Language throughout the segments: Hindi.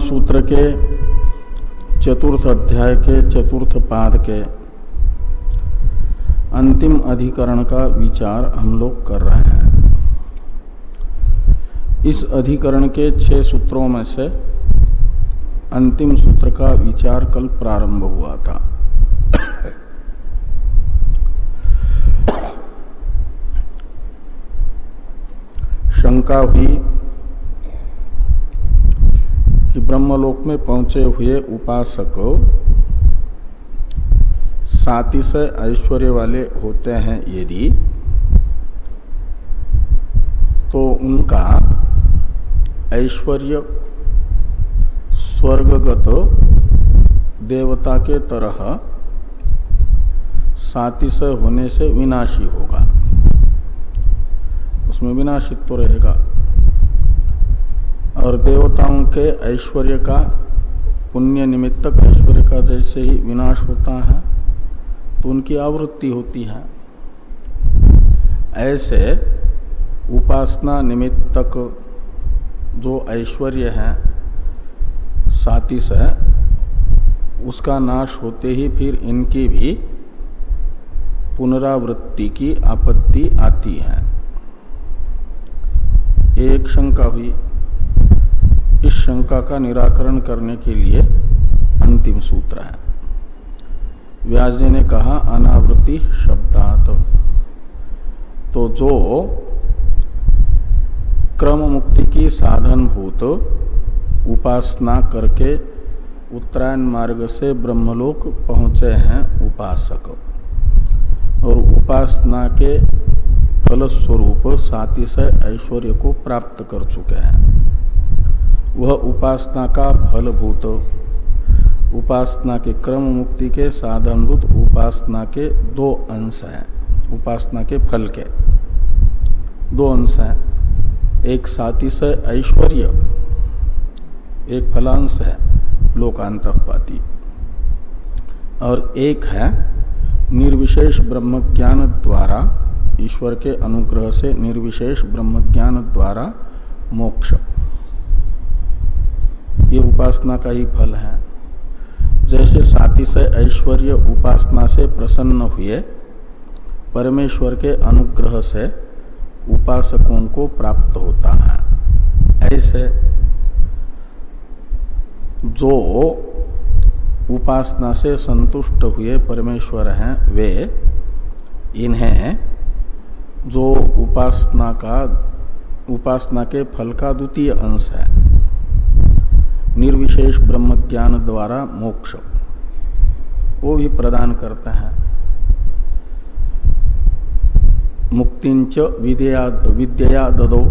सूत्र के चतुर्थ अध्याय के चतुर्थ पाद के अंतिम अधिकरण का विचार हम लोग कर रहे हैं। इस अधिकरण के छह सूत्रों में से अंतिम सूत्र का विचार कल प्रारंभ हुआ था। शंका हुई कि ब्रह्मलोक में पहुँचे हुए उपासक सातिशय ऐश्वर्य वाले होते हैं यदि तो उनका ऐश्वर्य स्वर्गगत देवता के तरह सातिशय होने से विनाशी होगा। उसमें विनाशित तो रहेगा। और देवताओं के ऐश्वर्य का, पुण्य निमित्तक ऐश्वर्य का जैसे ही विनाश होता है तो उनकी आवृत्ति होती है। ऐसे उपासना निमित्तक जो ऐश्वर्य है सातिश है उसका नाश होते ही फिर इनकी भी पुनरावृत्ति की आपत्ति आती है। एक शंका हुई इस शंका का निराकरण करने के लिए अंतिम सूत्र है। व्यास जी ने कहा, अनावृत्ति शब्दात। तो जो क्रम मुक्ति की साधन भूत उपासना करके उत्तरायण मार्ग से ब्रह्मलोक पहुँचे हैं उपासक। और उपासना के फलस्वरूप सातिशय ऐश्वर्य को प्राप्त कर चुके हैं। वह उपासना का फलभूत उपासना के क्रम मुक्ति के साधनभूत उपासना के दो अंश हैं। उपासना के फल के दो अंश हैं। एक सातिशय ऐश्वर्य, एक फलांश है लोकांत पाती और एक है निर्विशेष ब्रह्म ज्ञान द्वारा, ईश्वर के अनुग्रह से निर्विशेष ब्रह्म ज्ञान द्वारा मोक्ष। ये उपासना का ही फल है। जैसे सातिशय ऐश्वर्य उपासना से प्रसन्न हुए, परमेश्वर के अनुग्रह से उपासकों को प्राप्त होता है। ऐसे जो उपासना से संतुष्ट हुए परमेश्वर हैं, वे इन्हें जो उपासना का, उपासना के फल का द्वितीय अंश है। निर्विशेष ब्रह्म ज्ञान द्वारा मोक्ष। वो भी प्रदान करते हैं। मुक्तिंच विद्या विद्या ददो।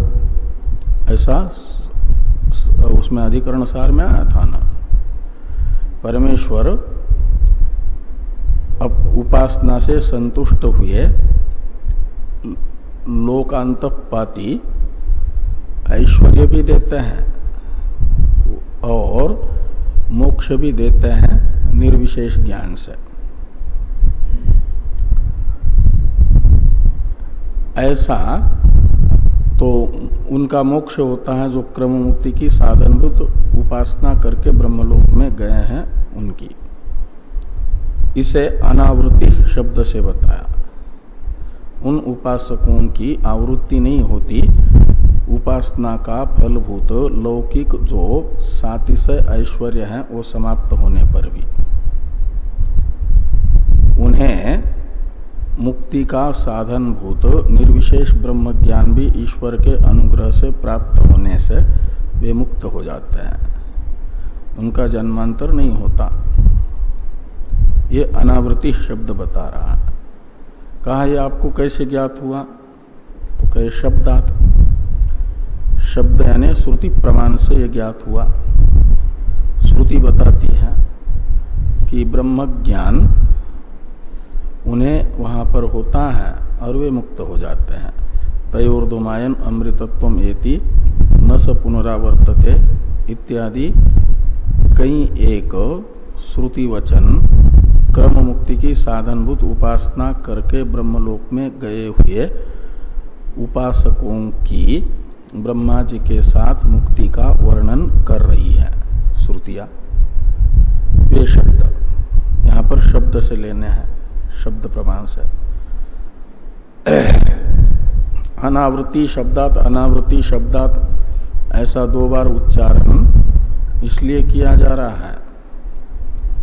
ऐसा उसमें अधिकरण सार में आया था ना। परमेश्वर अब उपासना से संतुष्ट हुए, लोकांतपाती ऐश्वर्य भी देते हैं। और मोक्ष भी देते हैं निर्विशेष ज्ञान से। ऐसा तो उनका मोक्ष होता है जो क्रम मुक्ति की साधनभूत उपासना करके ब्रह्मलोक में गए हैं उनकी। इसे अनावृत्ति शब्द से बताया। उन उपासकों की आवृत्ति नहीं होती उपासना का फलभूत लौकिक जो सातिशय ऐश्वर्य है, वो समाप्त होने पर भी। उन्हें मुक्ति का साधन भूत निर्विशेष ब्रह्म ज्ञान भी ईश्वर के अनुग्रह से प्राप्त होने से वे मुक्त हो जाते हैं। उनका जन्मांतर नहीं होता। ये अनावृति शब्द बता रहा है। कहा यह आपको कैसे ज्ञात हुआ? तो कहे, शब्दात। शब्द यानी श्रुति प्रमाण से यह ज्ञात हुआ। श्रुति बताती है कि ब्रह्म ज्ञान उन्हें वहाँ पर होता है और वे मुक्त हो जाते हैं। तयोर्दुमायन अमृतत्व एति, न स पुनरावर्तते इत्यादि। कई एक श्रुति वचन क्रम मुक्ति की साधनभूत उपासना करके ब्रह्मलोक में गए हुए उपासकों की ब्रह्मा जी के साथ मुक्ति का वर्णन कर रही है, श्रुतिया। वे शब्द यहाँ पर शब्द से लेने हैं, शब्द प्रमाण से। अनावृत्ति शब्दात अनावृत्ति शब्दात, ऐसा दो बार उच्चारण इसलिए किया जा रहा है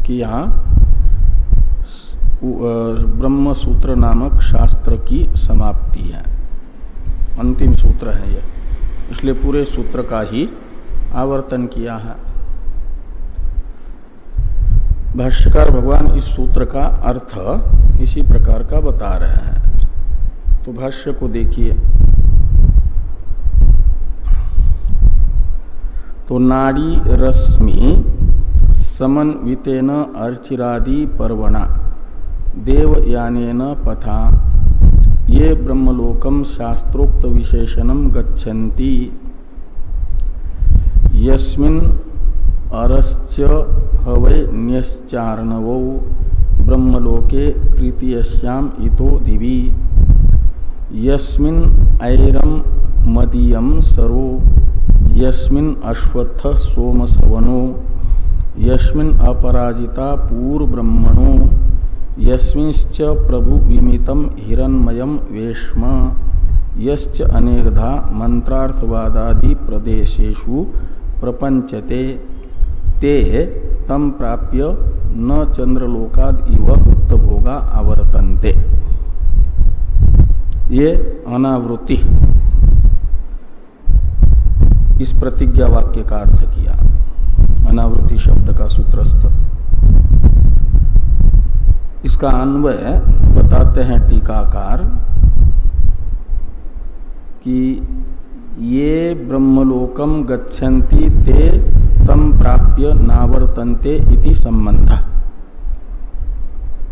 कि यहाँ ब्रह्म सूत्र नामक शास्त्र की समाप्ति है। अंतिम सूत्र है यह इसलिए पूरे सूत्र का ही आवर्तन किया है। भाष्यकार भगवान इस सूत्र का अर्थ इसी प्रकार का बता रहे हैं। तो भाष्य को देखिए। तो नाड़ी रश्मि समन्वितेन अर्चिरादि पर्वणा देवयानेन पथा ये ब्रह्मलोकम शास्त्रोक्त विशेषणम गच्छन्ति। यस्मिन् अरश्च हवै न्यश्चार्णवौ, ब्रह्मलोके तृतीयश्याम इतो दिवि। यस्मिन् ऐरम मदीयम सरो, यस्मिन् अश्वत्थ सोमसवनो, यस्मिन् अपराजिता पूर्वब्रह्मणो। यस्मिंश्च प्रभु विमितम हिरण्मयम वेश्म यश्च अनेकधा मंत्रार्थवादादि प्रदेशेषु प्रपंचते। ते तम प्राप्य न चंद्रलोकाद इव भोगा आवर्तन्ते। ये अनावृत्ति। इस प्रतिज्ञा वाक्य का अर्थ किया। अनावृत्ति शब्द का सूत्रस्थ। इसका अन्वय बताते हैं टीकाकार कि ये ब्रह्मलोकम गच्छन्ति, ते तम प्राप्य नावर्तन्ते इति संबंध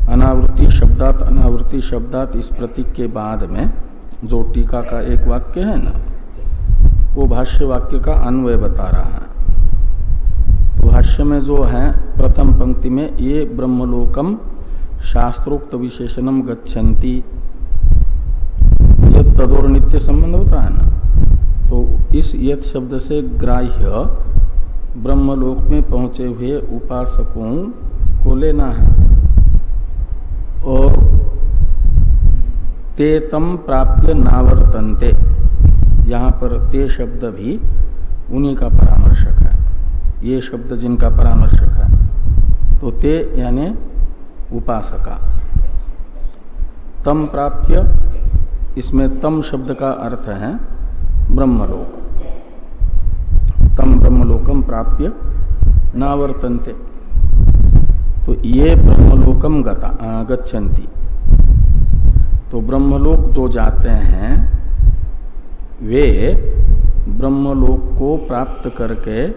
अनावृत्ति शब्दात अनावृत्ति शब्दात इस प्रतीक के बाद में जो टीका का एक वाक्य है ना, वो भाष्य वाक्य का अन्वय बता रहा है। तो भाष्य में जो है, प्रथम पंक्ति में ये ब्रह्मलोकम शास्त्रोक्त विशेषणम गच्छन्ति। यद तदोर नित्य संबंध होता है ना? तो इस यद शब्द से ग्राह्य ब्रह्मलोक में पहुँचे हुए उपासकों को लेना है। और ते तम प्राप्य नावर्तनते। यहाँ पर ते शब्द भी उन्हीं का परामर्शक है। ये शब्द जिनका परामर्शक है। तो ते यानी उपासका। तम प्राप्य, इसमें तम शब्द का अर्थ है ब्रह्मलोक। तम ब्रह्मलोकम प्राप्य, नावर्तनते। तो ये ब्रह्मलोकम गता गच्छन्ति। तो ब्रह्मलोक जो जाते हैं, वे ब्रह्मलोक को प्राप्त करके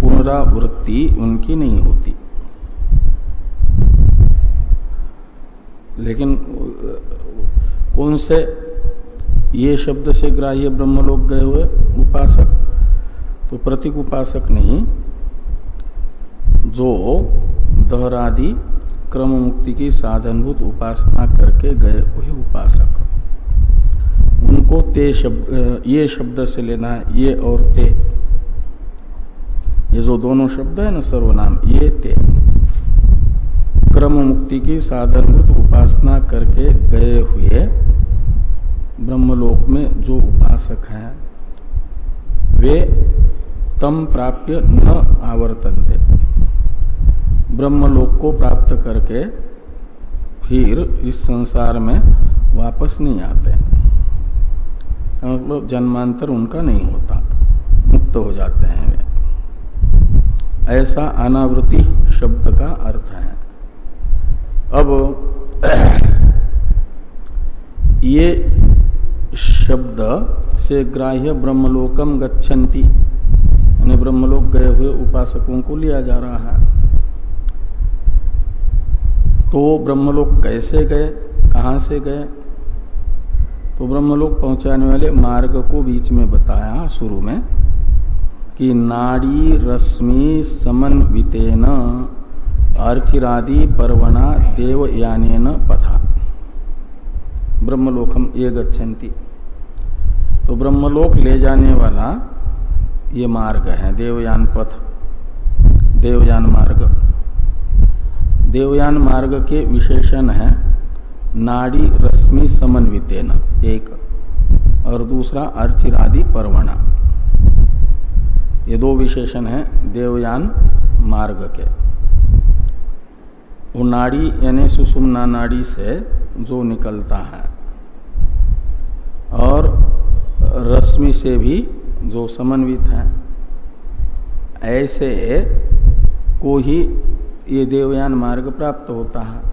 पुनरावृत्ति उनकी नहीं होती। लेकिन, कौन से ये शब्द से ग्राह्य ब्रह्मलोक गए हुए? उपासक। तो प्रतीक उपासक नहीं, जो दहरादि क्रम मुक्ति की साधनभूत उपासना करके गए हुए उपासक। उनको ते शब्द, ये शब्द से लेना ये और ते। ये जो दोनों शब्द है ना, सर्वनाम, ये ते। क्रम मुक्ति की साधनभूत उपासना करके गए हुए ब्रह्मलोक में जो उपासक हैं, वे तम प्राप्य न आवर्तनते। ब्रह्मलोक को प्राप्त करके फिर इस संसार में वापस नहीं आते। मतलब जन्मांतर उनका नहीं होता, मुक्त हो जाते हैं वे। ऐसा अनावृति शब्द का अर्थ है। अब ये शब्द से ग्राह्य ब्रह्मलोकम गच्छन्ति। यानी ब्रह्मलोक गए हुए उपासकों को लिया जा रहा है। तो ब्रह्मलोक कैसे गए? कहाँ से गए? तो ब्रह्मलोक पहुँचाने वाले मार्ग को बीच में बताया शुरू में कि नाड़ी रश्मि समन्वितेन। अर्थिरादि पर्वणा देवयान पथा। ब्रह्मलोकम ये गच्छन्ति। तो ब्रह्मलोक ले जाने वाला ये मार्ग है, देवयान पथ, देवयान मार्ग। देवयान मार्ग के विशेषण है, नाड़ी रश्मि समन्वितेन, एक। और दूसरा अर्चिरादि पर्वणा। ये दो विशेषण हैं, देवयान मार्ग के। वो नाड़ी यानी सुषुम्ना नाड़ी से जो निकलता है। और रश्मि से भी जो समन्वित है। ऐसे को ही ये देवयान मार्ग प्राप्त होता है।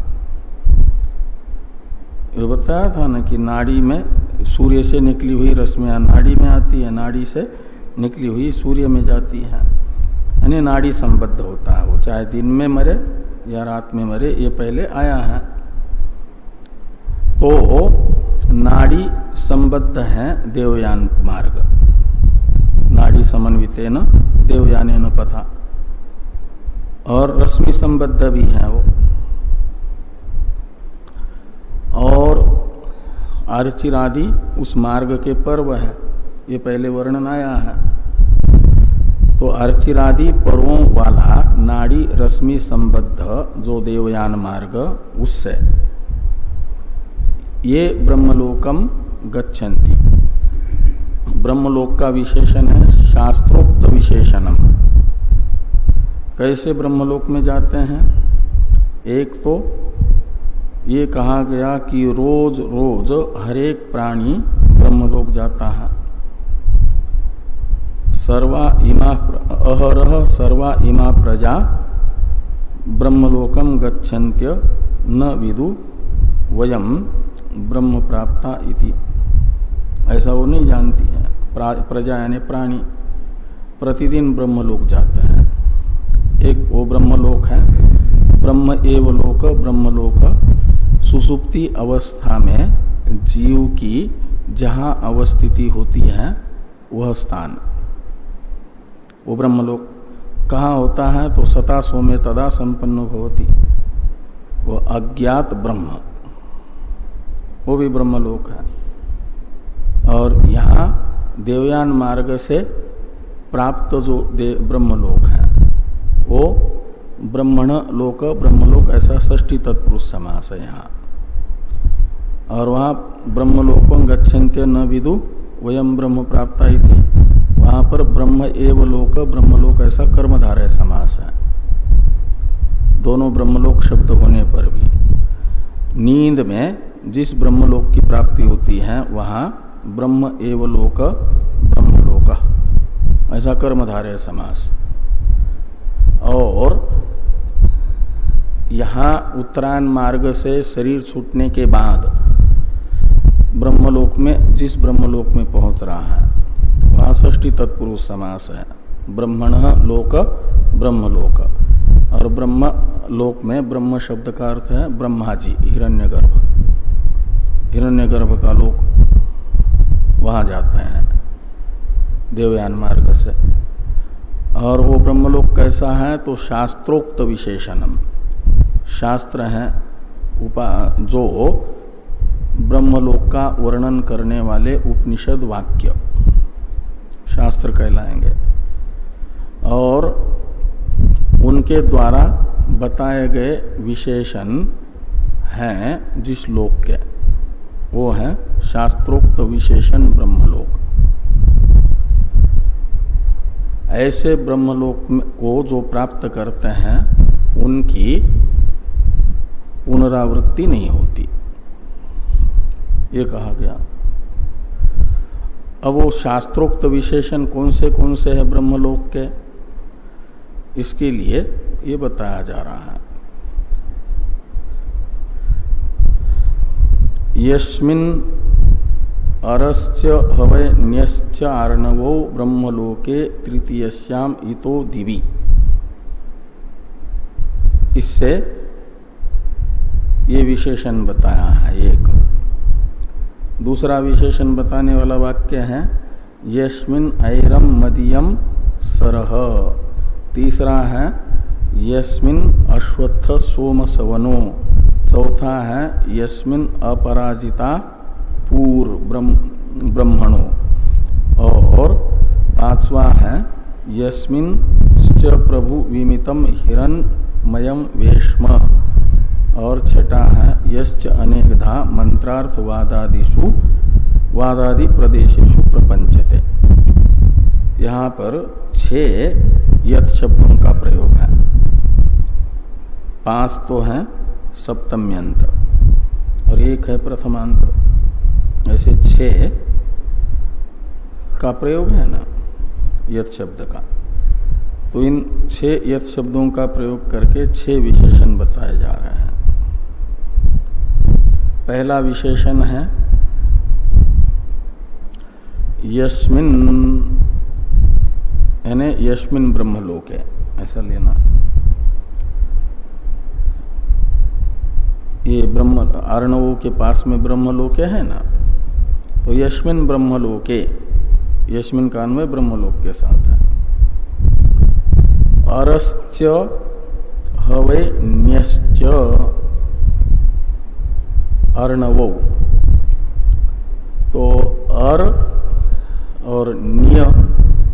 ये बताया था ना कि नाड़ी में सूर्य से निकली हुई रश्मियाँ नाड़ी में आती है, नाड़ी से निकली हुई सूर्य में जाती है। यानी नाड़ी संबद्ध होता है वो, चाहे दिन में मरे या रात में मरे, ये पहले आया है। तो नाड़ी संबद्ध है देवयान मार्ग। नाड़ी समन्वित न देवयान पथा और रश्मि संबद्ध भी है वो। और अर्चिरादि उस मार्ग के पर्व है। ये पहले वर्णन आया है। तो अर्चिरादि पर्वों वाला नाड़ी रश्मि संबद्ध जो देवयान मार्ग, उससे। ये ब्रह्मलोकम गच्छन्ति। ब्रह्मलोक का विशेषण है शास्त्रोक्त विशेषणम। कैसे ब्रह्मलोक में जाते हैं? एक तो ये कहा गया कि रोज रोज हरेक प्राणी ब्रह्मलोक जाता है। सर्वा इमा अहरह, सर्वा इमा प्रजा ब्रह्मलोकम गच्छन्त्य न विदु वयम ब्रह्म प्राप्ता इति। ऐसा वो नहीं जानती है। प्रजा यानी प्राणी। प्रतिदिन ब्रह्मलोक जाता है। एक वो ब्रह्मलोक है। ब्रह्म एव लोक, ब्रह्मलोक सुसुप्ति अवस्था में जीव की जहाँ अवस्थिति होती है, वह स्थान। वो ब्रह्मलोक, कहाँ होता है तो सता सोमे तदा संपन्न होती वो अज्ञात ब्रह्म, वो भी ब्रह्मलोक है। और यहाँ देवयान मार्ग से प्राप्त जो ब्रह्मलोक है, वो ब्रह्मण लोक, ब्रह्मलोक ऐसा ष्टी तत्पुरुष समास है यहाँ। और वहाँ ब्रह्मलोक गच्छन्त्य न विदु वयम ब्रह्म प्राप्त थी वहाँ पर ब्रह्म एव लोक, ब्रह्मलोक ऐसा कर्मधारय समास है। दोनों ब्रह्मलोक शब्द होने पर भी। नींद में जिस ब्रह्मलोक की प्राप्ति होती है, वहाँ ब्रह्म एव लोक, ब्रह्मलोक। ऐसा कर्मधारय समास। और यहाँ उत्तरायण मार्ग से शरीर छूटने के बाद ब्रह्मलोक में, जिस ब्रह्मलोक में पहुँच रहा है वहाँ तत्पुरुष समास है। ब्रह्मण लोक, ब्रह्मलोक। और ब्रह्म लोक में ब्रह्म शब्द का अर्थ है ब्रह्मा जी हिरण्यगर्भ। हिरण्यगर्भ का लोक वहाँ जाते हैं, देवयान मार्ग से। और वो ब्रह्मलोक कैसा है तो शास्त्रोक्त विशेषणम। शास्त्र है उपा, जो ब्रह्मलोक का वर्णन करने वाले उपनिषद वाक्य। शास्त्र कहलाएँगे। और उनके द्वारा बताए गए विशेषण हैं जिस लोक के। वो है शास्त्रोक्त विशेषण ब्रह्मलोक। ऐसे ब्रह्मलोक को जो प्राप्त करते हैं, उनकी पुनरावृत्ति नहीं होती। ये कहा गया। अब वो शास्त्रोक्त विशेषण कौन से कौन से है ब्रह्मलोक के? इसके लिए ये बताया जा रहा है। यस्मिन अरस्य हवय न्यश्च आर्णवो ब्रह्मलोके तृतीयश्याम इतो दिवी। इससे ये विशेषण बताया है एक। दूसरा विशेषण बताने वाला वाक्य है, यस्मिन ऐरम मदियम सरह। तीसरा है, यस्मिन अश्वत्थ सोम सवनो चौथा है, यस्मिन अपराजिता पूर्व ब्रह्मणो। और पांचवा है, यस्मिन प्रभु विमितम हिरणमयम वेश्म और छठा है, यश्च अनेकधा मंत्रार्थ वादादिशु वादादि प्रदेशेशु प्रपंचते। यहाँ पर छह यथ शब्दों का प्रयोग है। पाँच तो है, सप्तम्यंत। और एक है प्रथमांत। ऐसे छह का प्रयोग है ना, यथ शब्द का। तो इन छह यथ शब्दों का प्रयोग करके छह विशेषण बताए जा रहे हैं। पहला विशेषण है, यस्मिन, यानी यस्मिन ब्रह्मलोक है ऐसा लेना। ये ब्रह्म अर्णवों के पास में ब्रह्मलोक है ना तो यस्मिन ब्रह्मलोके, यस्मिन कान में ब्रह्मलोक के साथ है। अरश्च हवे न्यश्च। अर्णवो तो अर और निय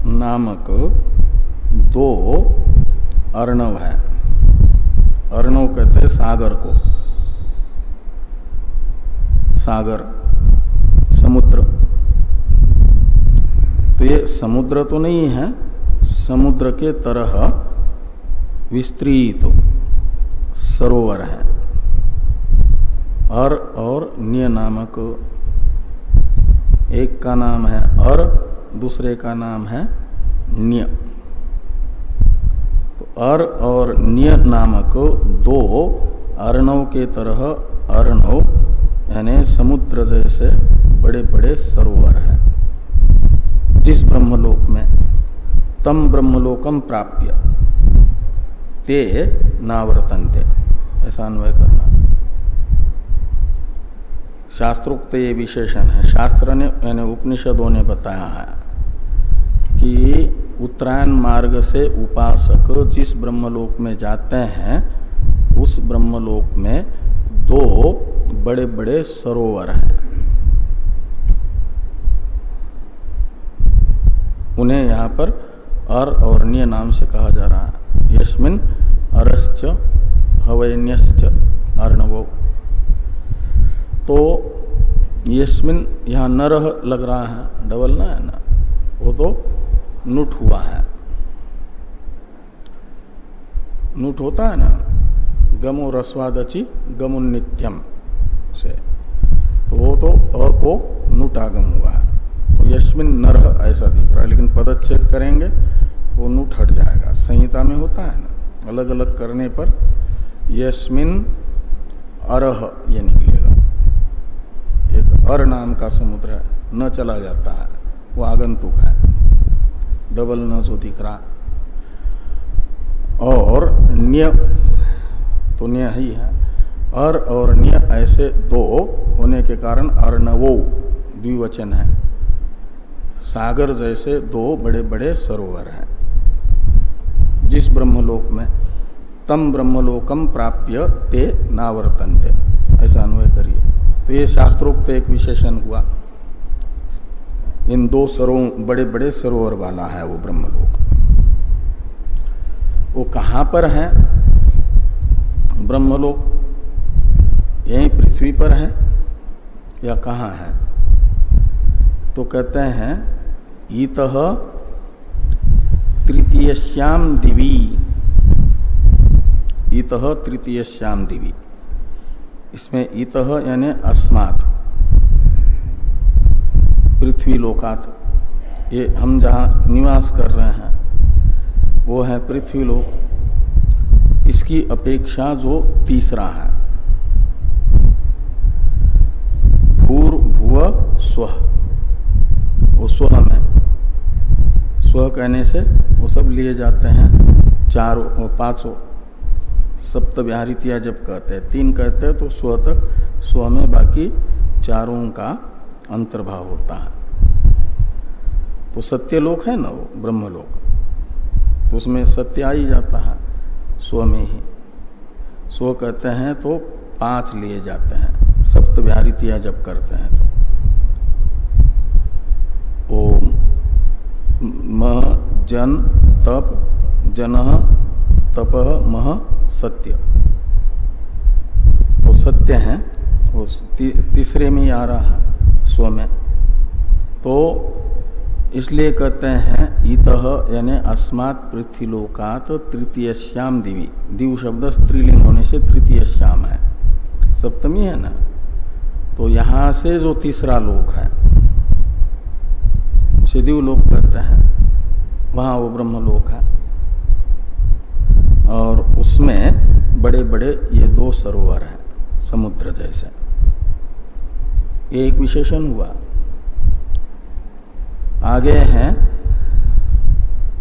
नामक दो अर्णव है। अर्णव कहते हैं सागर को। सागर, समुद्र। तो ये समुद्र तो नहीं है, समुद्र के तरह विस्तृत सरोवर है। अर और निय नामक एक का नाम है अर, दूसरे का नाम है निय। तो अर और निय नामक दो अर्णव के तरह अर्णव यानी समुद्र जैसे बड़े बड़े सरोवर हैं। जिस ब्रह्मलोक में तम ब्रह्मलोकम प्राप्य, ते नावर्तनते। ऐसा अन्वय करना। शास्त्रोक्त ये विशेषण है। शास्त्र ने, यानी उपनिषदों ने बताया है कि उत्तरायण मार्ग से उपासक जिस ब्रह्मलोक में जाते हैं, उस ब्रह्मलोक में दो बड़े बड़े सरोवर हैं। उन्हें यहाँ पर अर और निय नाम से कहा जा रहा है। यस्मिन अरश्च, हवैन्यश्च अर्णव। तो यस्मिन यहाँ नरह लग रहा है, डबल ना है ना? वो तो नुट हुआ है। नुट होता है ना? गमो रस्वादची गमुन्नित्यम से। तो वो तो अ को नुटागम हुआ है। तो यशमिन नरह ऐसा दिख रहा है, लेकिन पदच्छेद करेंगे तो नूट हट जाएगा। संहिता में होता है ना? अलग अलग करने पर यस्मिन अरह ये निकलेगा। अर नाम का समुद्र है, न चला जाता है, वो आगंतुक है। डबल न जो दिख रहा। और न्य तो न्य ही है। अर और न्य ऐसे दो होने के कारण अर्णवो द्विवचन है। सागर जैसे दो बड़े बड़े सरोवर हैं। जिस ब्रह्मलोक में तम ब्रह्मलोकम प्राप्य ते नावर्तनते। ऐसा अन्वय करिए। तो ये शास्त्रोक्त एक विशेषण हुआ। इन दो सरो बड़े बड़े सरोवर वाला है वो ब्रह्मलोक। वो कहाँ पर है? ब्रह्मलोक? यही पृथ्वी पर है या कहा है? तो कहते हैं इत तृतीय श्याम दिवी। इत तृतीय श्याम दिवी। इसमें इत यानी अस्मात्। पृथ्वी लोकात ये हम जहाँ निवास कर रहे हैं, वो है पृथ्वी लोक इसकी अपेक्षा जो तीसरा है। भूर भुव स्व। वो स्व में स्व कहने से वो सब लिए जाते हैं चारों पाँचों। सप्त व्याहृतिया जब कहते हैं, तीन कहते हैं तो स्व तक स्व में बाकी चारों का अंतर्भाव होता है। तो सत्यलोक है ना वो, ब्रह्मलोक। तो उसमें सत्य आ ही जाता है स्व में ही। स्व कहते हैं तो पाँच लिए जाते हैं सप्त व्याहृतिया जब करते हैं तो। ओम, म, जन, तप जन, तप, मह सत्य। तो सत्य है, वो तीसरे में आ रहा है, स्व में। तो इसलिए कहते हैं, इत यानी अस्मात् पृथ्वीलोकात तृतीय श्याम दिवी। दिव शब्द स्त्रीलिंग होने से तृतीय श्याम है। सप्तमी है ना? तो यहाँ से जो तीसरा लोक है, उसे दिव लोक कहते हैं। वहाँ वो ब्रह्म लोक है। और उसमें बड़े बड़े ये दो सरोवर हैं, समुद्र जैसे। एक विशेषण हुआ। आगे है,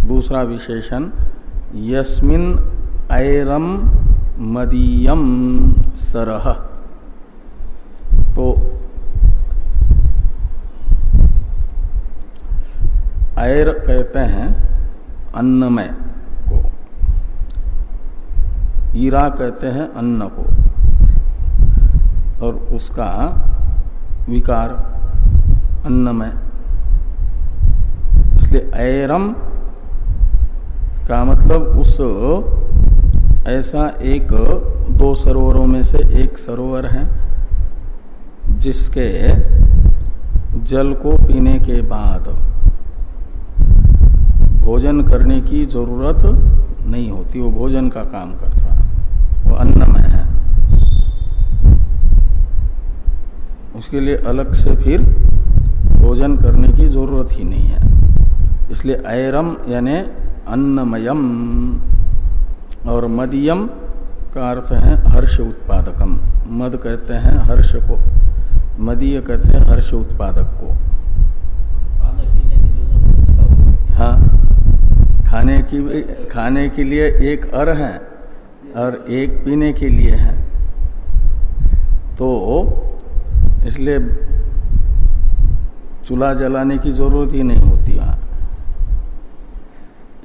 दूसरा विशेषण, यस्मिन ऐरम मदीयम सरह। तो ऐर कहते हैं अन्नमय। ईरा कहते हैं अन्न को। और उसका विकार अन्नमय इसलिए ऐरम का मतलब उस ऐसा एक दो सरोवरों में से एक सरोवर है, जिसके जल को पीने के बाद भोजन करने की ज़रूरत नहीं होती, वो भोजन का काम करता वो अन्नमय है। उसके लिए अलग से फिर भोजन करने की ज़रूरत ही नहीं है। इसलिए ऐरम यानी अन्नमयम और मदियम का अर्थ है हर्ष उत्पादकम। मद कहते हैं हर्ष को, मदीय कहते हैं हर्ष उत्पादक को। हाँ खाने की खाने के लिए एक अर है। और एक पीने के लिए है। तो इसलिए चूल्हा जलाने की ज़रूरत ही नहीं होती वहाँ।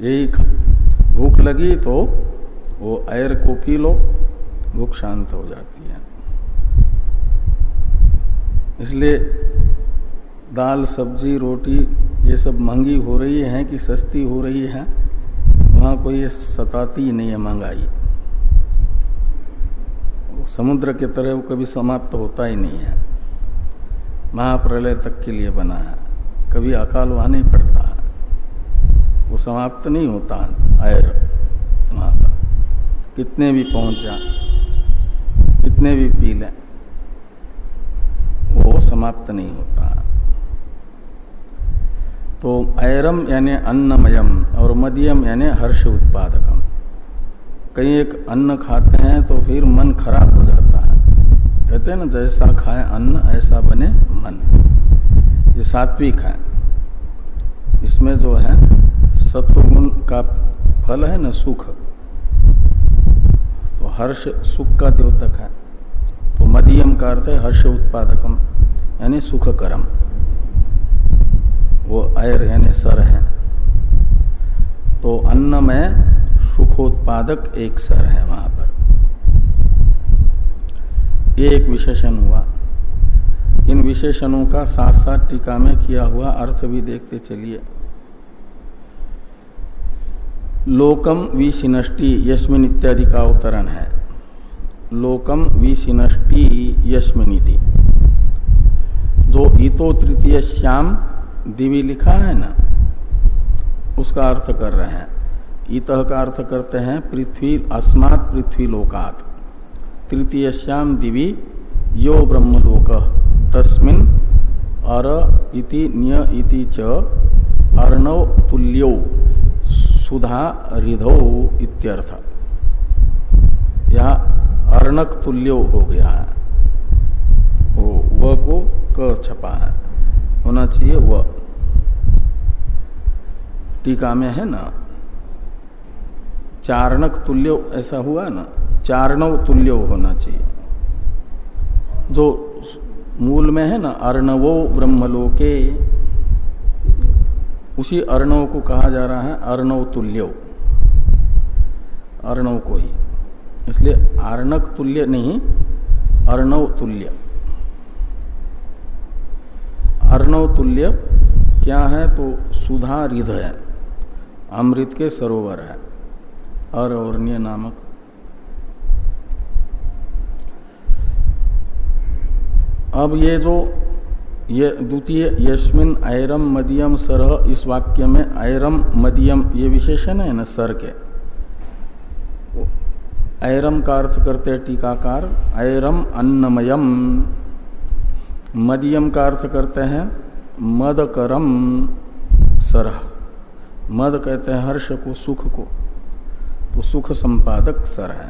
यही भूख लगी तो वो एर को पी लो, भूख शांत हो जाती है। इसलिए दाल, सब्ज़ी, रोटी, ये सब महँगी हो रही है कि सस्ती हो रही है, वहाँ कोई सताती नहीं है महँगाई। समुद्र के तरह वो कभी समाप्त होता ही नहीं है। महाप्रलय तक के लिए बना है। कभी अकाल वहाँ नहीं पड़ता वो समाप्त नहीं होता आयर वहाँ का कितने भी पहुँच जाए, कितने भी पी लें, वो समाप्त नहीं होता तो ऐरम यानी अन्नमयम और मदियम यानी हर्ष उत्पादकम कहीं एक अन्न खाते हैं तो फिर मन खराब हो जाता है। कहते हैं ना, जैसा खाए अन्न, ऐसा बने मन। ये सात्विक है। इसमें जो है, सत्वगुण का फल है ना, सुख। तो हर्ष, सुख का द्योतक है। तो मदियम का अर्थ है हर्ष उत्पादकम, यानी सुख करम वो आयर, यानी सर है। तो अन्न में सुखोत्पादक एक सर है वहाँ पर। एक विशेषण हुआ। इन विशेषणों का साथ साथ टीका में किया हुआ अर्थ भी देखते चलिए। लोकम विशिनष्टि यस्मिन इत्यादि का अवतरण है। लोकम विशिनष्टि यस्मिनिति जो इतो तृतीय श्याम दिवी लिखा है ना, उसका अर्थ कर रहे हैं। इत का अर्थ करते हैं पृथ्वी, अस्मात् पृथ्वी लोकात। तृतीय श्याम दिवी, यो ब्रह्मलोक, तस्मिन अर इति न्य इति च अर्णव तुल्यो सुधा रिधो इत्यर्थ। यह अर्णक तुल्य हो गया। है वो व को क छपा है। होना चाहिए व। टीका में है ना? चारणक तुल्य, ऐसा हुआ ना? चारणव तुल्य होना चाहिए। जो मूल में है ना, अर्णवो ब्रह्मलोके, उसी अर्णव को कहा जा रहा है अर्णव तुल्य। अर्णव को ही। इसलिए अर्णक तुल्य नहीं, अर्णव तुल्य। अर्णव तुल्य क्या है? तो सुधा रिध है। अमृत के सरोवर है। अरवर्ण्य नामक। अब ये जो, ये द्वितीय, यस्मिन आयरम मदियम सरह, इस वाक्य में आयरम मदियम, ये विशेषण है ना सर के। आयरम का अर्थ करते हैं टीकाकार आयरम अन्नमयम। मदियम का अर्थ करते हैं मदकरम सरह। मद कहते हैं हर्ष को, सुख को। तो सुख संपादक सर है।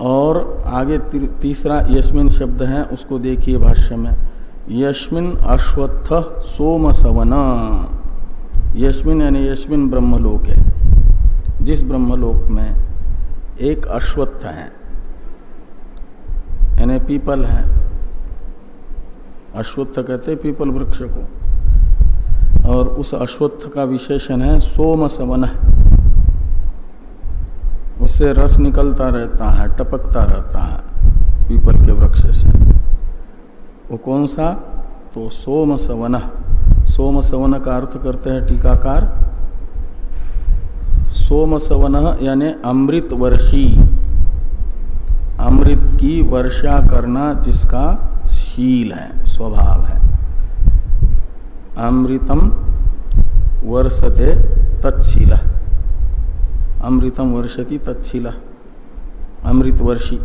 और आगे तीसरा यशमिन शब्द है, उसको देखिए भाष्य में। यशमिन अश्वत्थ सोम सवन। यशमिन यानी यशमिन ब्रह्मलोक है। जिस ब्रह्मलोक में एक अश्वत्थ है, यानी पीपल है। अश्वत्थ कहते पीपल वृक्ष को। और उस अश्वत्थ का विशेषण है, सोम सवन उससे रस निकलता रहता है, टपकता रहता है पीपल के वृक्ष से। वो कौन सा? तो सोम सवन सोम सवन का अर्थ करते हैं टीकाकार। सोम सवन यानी अमृत वर्षी। अमृत की वर्षा करना जिसका शील है, स्वभाव है। अमृतम वर्षते तत्शील अमृतम वर्षति तत्शील अमृत वर्षी।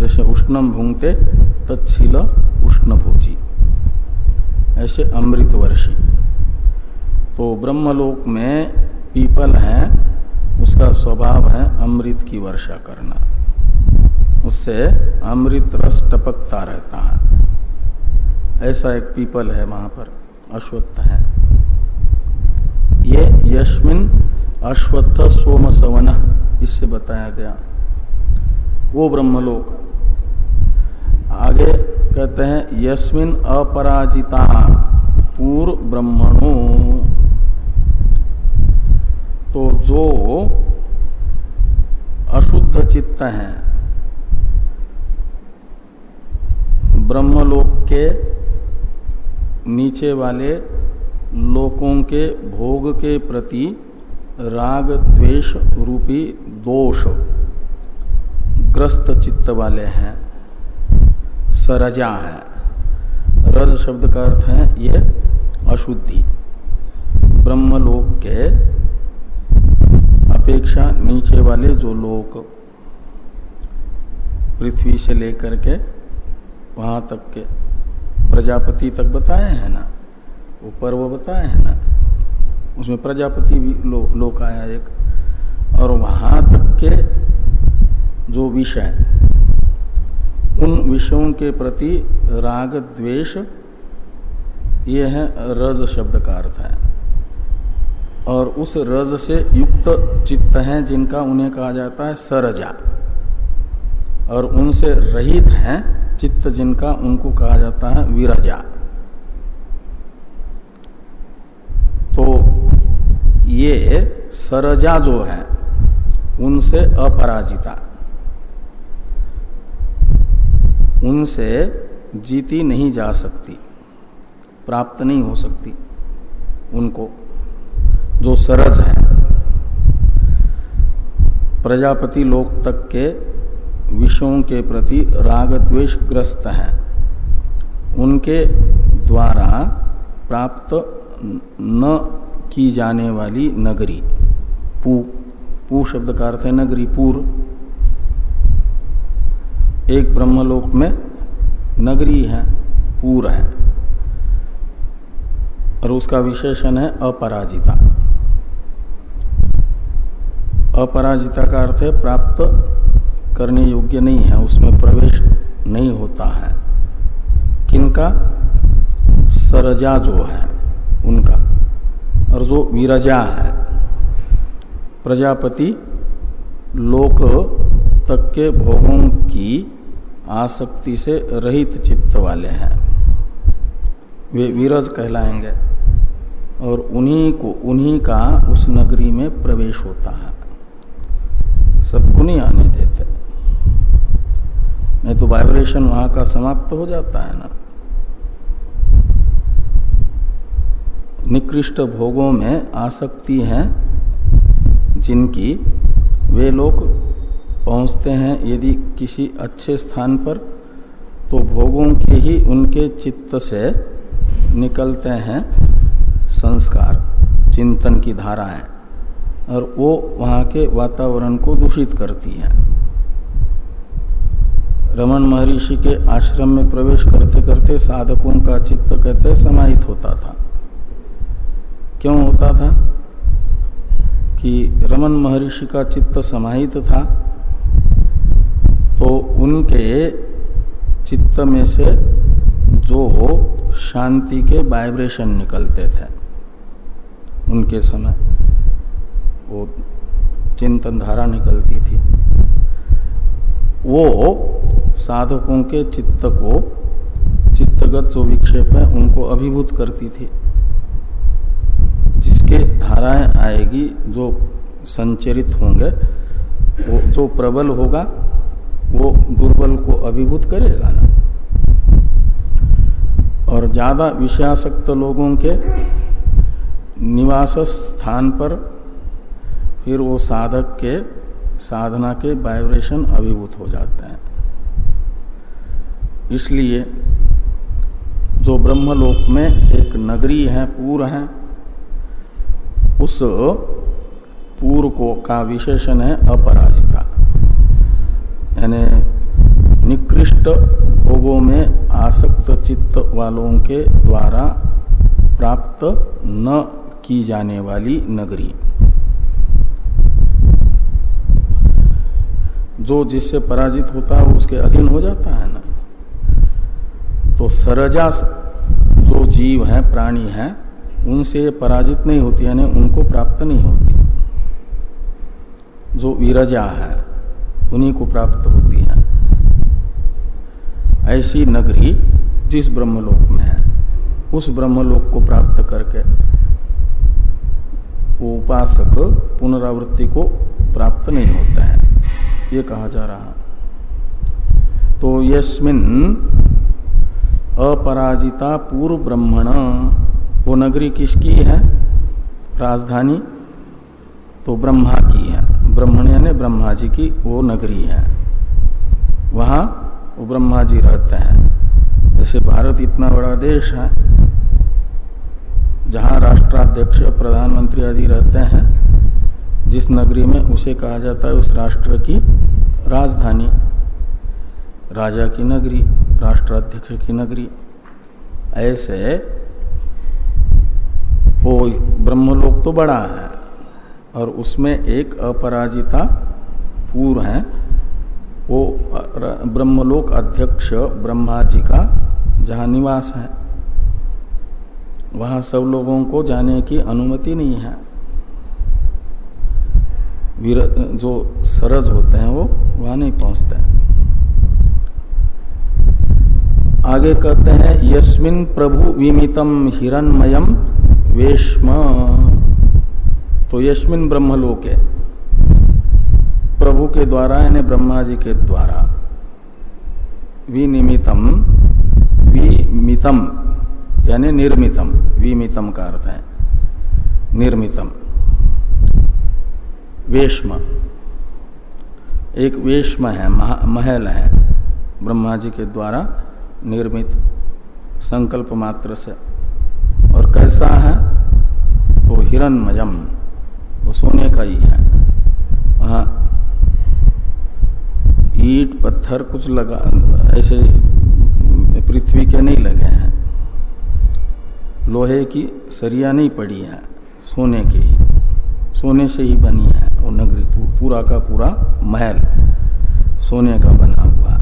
जैसे उष्णम भूंगते तत्शील उष्ण भोजी ऐसे अमृत वर्षी। तो ब्रह्मलोक में पीपल है, उसका स्वभाव है अमृत की वर्षा करना। उससे अमृत रस टपकता रहता है। ऐसा एक पीपल है वहाँ पर, अश्वत्थ है। ये यशमिन अश्वत्थ सोम सवन इससे बताया गया। वो ब्रह्मलोक। आगे कहते हैं यस्मिन अपराजिता, पूर्व ब्रह्मणो। तो जो अशुद्ध चित्त हैं, ब्रह्मलोक के नीचे वाले लोकों के भोग के प्रति राग द्वेष रूपी दोष ग्रस्त चित्त वाले हैं, सरजा है। रज शब्द का अर्थ है ये अशुद्धि। ब्रह्मलोक के अपेक्षा नीचे वाले जो लोक पृथ्वी से लेकर के वहाँ तक के प्रजापति तक बताए हैं ना? वो बताए हैं ना उसमें प्रजापति भी लो, लोक आया एक और वहाँ तक के जो विषय उन विषयों के प्रति राग द्वेष ये है रज शब्द का अर्थ है। और उस रज से युक्त चित्त हैं जिनका उन्हें कहा जाता है सरजा और उनसे रहित हैं चित्त जिनका उनको कहा जाता है विरजा तो सरजा जो है, उनसे अपराजिता। उनसे जीती नहीं जा सकती, प्राप्त नहीं हो सकती उनको, जो सरज है। प्रजापति लोक तक के विषयों के प्रति राग द्वेष ग्रस्त है। उनके द्वारा प्राप्त न की जाने वाली नगरी। पू पू शब्द का अर्थ है नगरी, पूर। एक ब्रह्मलोक में नगरी है, पूर है। और उसका विशेषण है अपराजिता। अपराजिता का अर्थ है प्राप्त करने योग्य नहीं है, उसमें प्रवेश नहीं होता है। किनका? सरजा जो है, उनका। और जो विरजा है, प्रजापति लोक तक के भोगों की आसक्ति से रहित चित्त वाले हैं। वे वीरज कहलाएँगे और उन्हीं को, उन्हीं का उस नगरी में प्रवेश होता है। सबको नहीं आने देते। नहीं तो वाइब्रेशन वहाँ का समाप्त हो जाता है ना। निकृष्ट भोगों में आसक्ति है, जिनकी वे लोग पहुँचते हैं यदि किसी अच्छे स्थान पर तो भोगों के ही उनके चित्त से निकलते हैं संस्कार, चिंतन की धाराएँ और वो वहाँ के वातावरण को दूषित करती हैं। रमन महर्षि के आश्रम में प्रवेश करते करते साधकों का चित्त कहते समाहित होता था। क्यों होता था? कि रमन महर्षि का चित्त समाहित था तो उनके चित्त में से जो हो, शांति के वाइब्रेशन निकलते थे। उनके समय वो चिंतन धारा निकलती थी। वो साधकों के चित्त को, चित्तगत जो विक्षेप है, उनको अभिभूत करती थी। धाराएँ आएगी जो संचरित होंगे, वो जो प्रबल होगा, वो दुर्बल को अभिभूत करेगा ना। और ज़्यादा विषयासक्त लोगों के निवास स्थान पर फिर वो साधक के साधना के वाइब्रेशन अभिभूत हो जाते हैं। इसलिए जो ब्रह्मलोक में एक नगरी है, पूर है उस पूर्व को का विशेषण है अपराजिता। यानी निकृष्ट भोगों में आसक्त चित्त वालों के द्वारा प्राप्त न की जाने वाली नगरी। जो जिससे पराजित होता है, उसके अधीन हो जाता है ना। तो सरजा जो जीव है, प्राणी है उनसे पराजित नहीं होती, यानी उनको प्राप्त नहीं होती। जो विरजा है, उन्हीं को प्राप्त होती है। ऐसी नगरी जिस ब्रह्मलोक में है, उस ब्रह्मलोक को प्राप्त करके वो उपासक पुनरावृत्ति को प्राप्त नहीं होता है। ये कहा जा रहा तो यस्मिन अपराजिता पूर्व ब्रह्मण वो नगरी किसकी है? राजधानी तो ब्रह्मा की है। ब्रह्मण यानी ब्रह्मा जी की वो नगरी है। वहाँ वो ब्रह्मा जी रहते हैं। जैसे भारत इतना बड़ा देश है, जहाँ राष्ट्राध्यक्ष प्रधानमंत्री आदि रहते हैं, जिस नगरी में उसे कहा जाता है उस राष्ट्र की राजधानी। राजा की नगरी, राष्ट्राध्यक्ष की नगरी। ऐसे वो ब्रह्मलोक तो बड़ा है, और उसमें एक अपराजिता पूर्व है। वो ब्रह्मलोक अध्यक्ष ब्रह्मा जी का जहाँ निवास है। वहाँ सब लोगों को जाने की अनुमति नहीं है। जो सरज होते हैं, वो वहाँ नहीं पहुँचते। हैं आगे कहते हैं, यस्मिन प्रभु विमितम हिरणमयम वेश्म। तो यस्मिन ब्रह्मलोके, प्रभु के द्वारा यानी ब्रह्मा जी के द्वारा विनिमितम, विमितम, यानी निर्मितम, विमितम का अर्थ है, निर्मितम। वेश्म। एक वेश्म है महल है, ब्रह्मा जी के द्वारा निर्मित संकल्प मात्र से। और कैसा है? हिरणमयम वो सोने का ही है। वहाँ ईट, पत्थर कुछ लगा, ऐसे पृथ्वी के नहीं लगे हैं। लोहे की सरिया नहीं पड़ी है, सोने की ही। सोने से ही बनी है, वो नगरी पूरा का पूरा महल सोने का बना हुआ।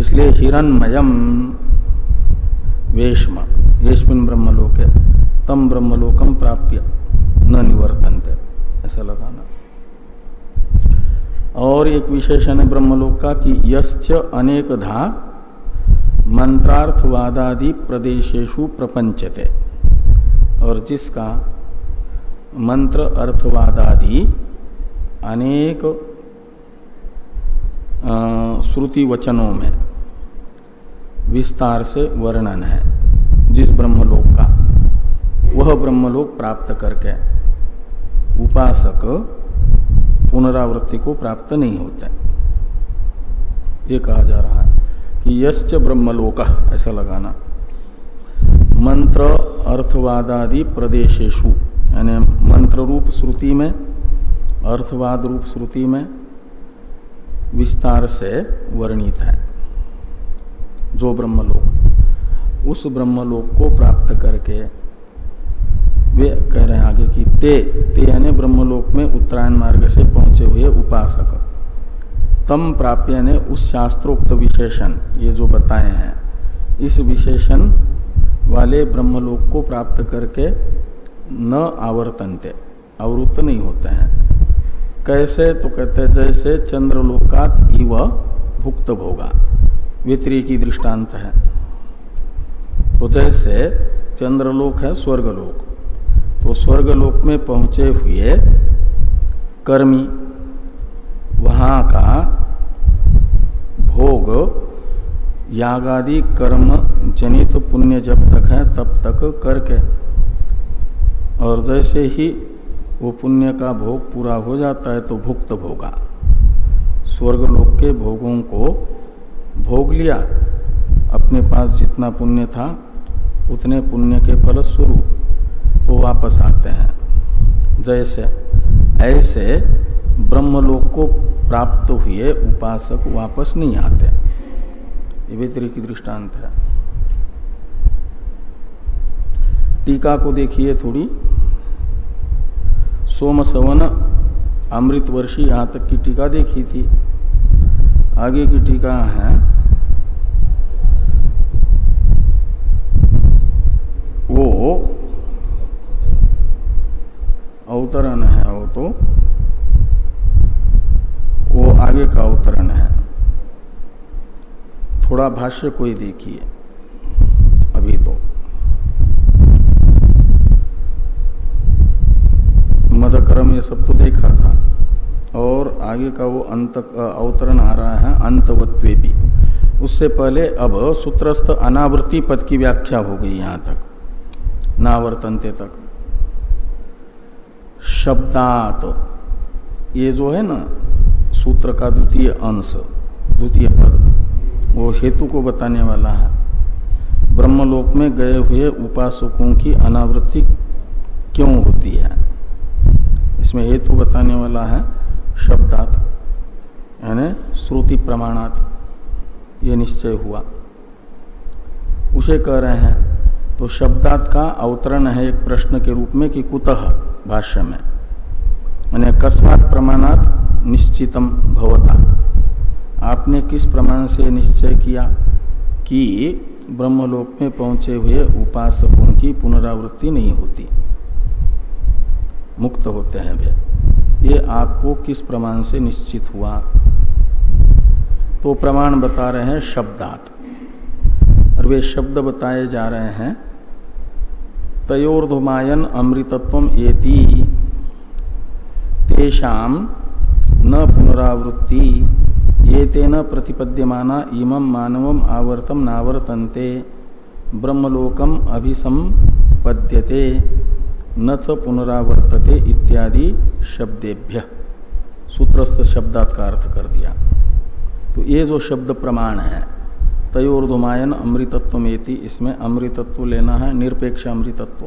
इसलिए हिरणमयम वेशम येस्मिन ब्रह्मलोक तम ब्रह्मलोकम प्राप्य न निवर्तनते, ऐसा लगाना। और एक विशेषण है ब्रह्मलोक का कि यश्च अनेक धा मंत्रार्थवादादि प्रदेशेशु प्रपंचते। और जिसका मंत्र अर्थवादादि अनेक श्रुति वचनों में विस्तार से वर्णन है जिस ब्रह्मलोक का। वह ब्रह्मलोक प्राप्त करके उपासक पुनरावृत्ति को प्राप्त नहीं होता। ये कहा जा रहा है कि यश्च ब्रह्मलोक, ऐसा लगाना। मंत्र अर्थवादादि प्रदेशेशु यानी मंत्र रूप श्रुति में अर्थवाद रूप श्रुति में विस्तार से वर्णित है। जो ब्रह्मलोक, उस ब्रह्मलोक को प्राप्त करके वे कह रहे हैं आगे कि ते ते यानी ब्रह्मलोक में उत्तरायण मार्ग से पहुँचे हुए उपासक। तम प्राप्य ने उस शास्त्रोक्त विशेषण, ये जो बताए हैं, इस विशेषण वाले ब्रह्मलोक को प्राप्त करके न आवर्तनते आवृत्त नहीं होते हैं। कैसे? तो कहते जैसे चंद्रलोकात इव भुक्त भोगा। व्यतिरेकी दृष्टांत है। तो जैसे चंद्रलोक है स्वर्गलोक तो स्वर्गलोक में पहुँचे हुए कर्मी, वहाँ का भोग, यागादि कर्म जनित पुण्य जब तक है, तब तक करके। और जैसे ही वो पुण्य का भोग पूरा हो जाता है तो भुक्त भोगा। स्वर्गलोक के भोगों को भोग लिया। अपने पास जितना पुण्य था, उतने पुण्य के फल स्वरूप। वापस आते हैं। जैसे, ऐसे ब्रह्मलोक को प्राप्त हुए उपासक वापस नहीं आते। ये व्यतिरिक दृष्टांत है। टीका को देखिए थोड़ी। सोम सवन अमृत वर्षी यहाँ तक की टीका देखी थी। आगे की टीका है वो अवतरण है वो तो वो आगे का अवतरण है। थोड़ा भाष्य कोई देखिए, अभी तो। मदकर्म ये सब तो देखा था, और आगे का वो अंत अवतरण आ रहा है, अंतवत्वे भी। उससे पहले अब सूत्रस्थ अनावृत्ति पद की व्याख्या हो गई यहाँ तक, नावर्तनते तक। शब्दात। ये जो है ना, सूत्र का द्वितीय अंश, द्वितीय पद, वो हेतु को बताने वाला है। ब्रह्मलोक में गए हुए उपासकों की अनावृत्ति क्यों होती है? इसमें हेतु बताने वाला है शब्दात, यानी श्रुति प्रमाणात, ये निश्चय हुआ। उसे कह रहे हैं तो शब्दात का अवतरण है एक प्रश्न के रूप में कि कुतः भाष्य में? मैंने अकस्मात प्रमाणात निश्चितम भवता। आपने किस प्रमाण से निश्चय किया कि ब्रह्मलोक में पहुँचे हुए उपासकों की पुनरावृत्ति नहीं होती? मुक्त होते हैं वे। ये आपको किस प्रमाण से निश्चित हुआ? तो प्रमाण बता रहे हैं शब्दात। और वे शब्द बताए जा रहे हैं, तयोर्धुमायन अमृतत्व एति। तेषाम न पुनरावृत्ति ये तेन प्रतिपद्यमाना इमं मानवम आवर्तम नावर्तन्ते। ब्रह्मलोकम अभिसंपद्यते न च पुनरावर्तते इत्यादि शब्देभ्य। सूत्रस्थ शब्दात अर्थ कर दिया। तो ये जो शब्द प्रमाण है, तयोर्धुमायन अमृतत्व मेति इसमें अमृतत्व लेना है, निरपेक्ष अमृतत्व।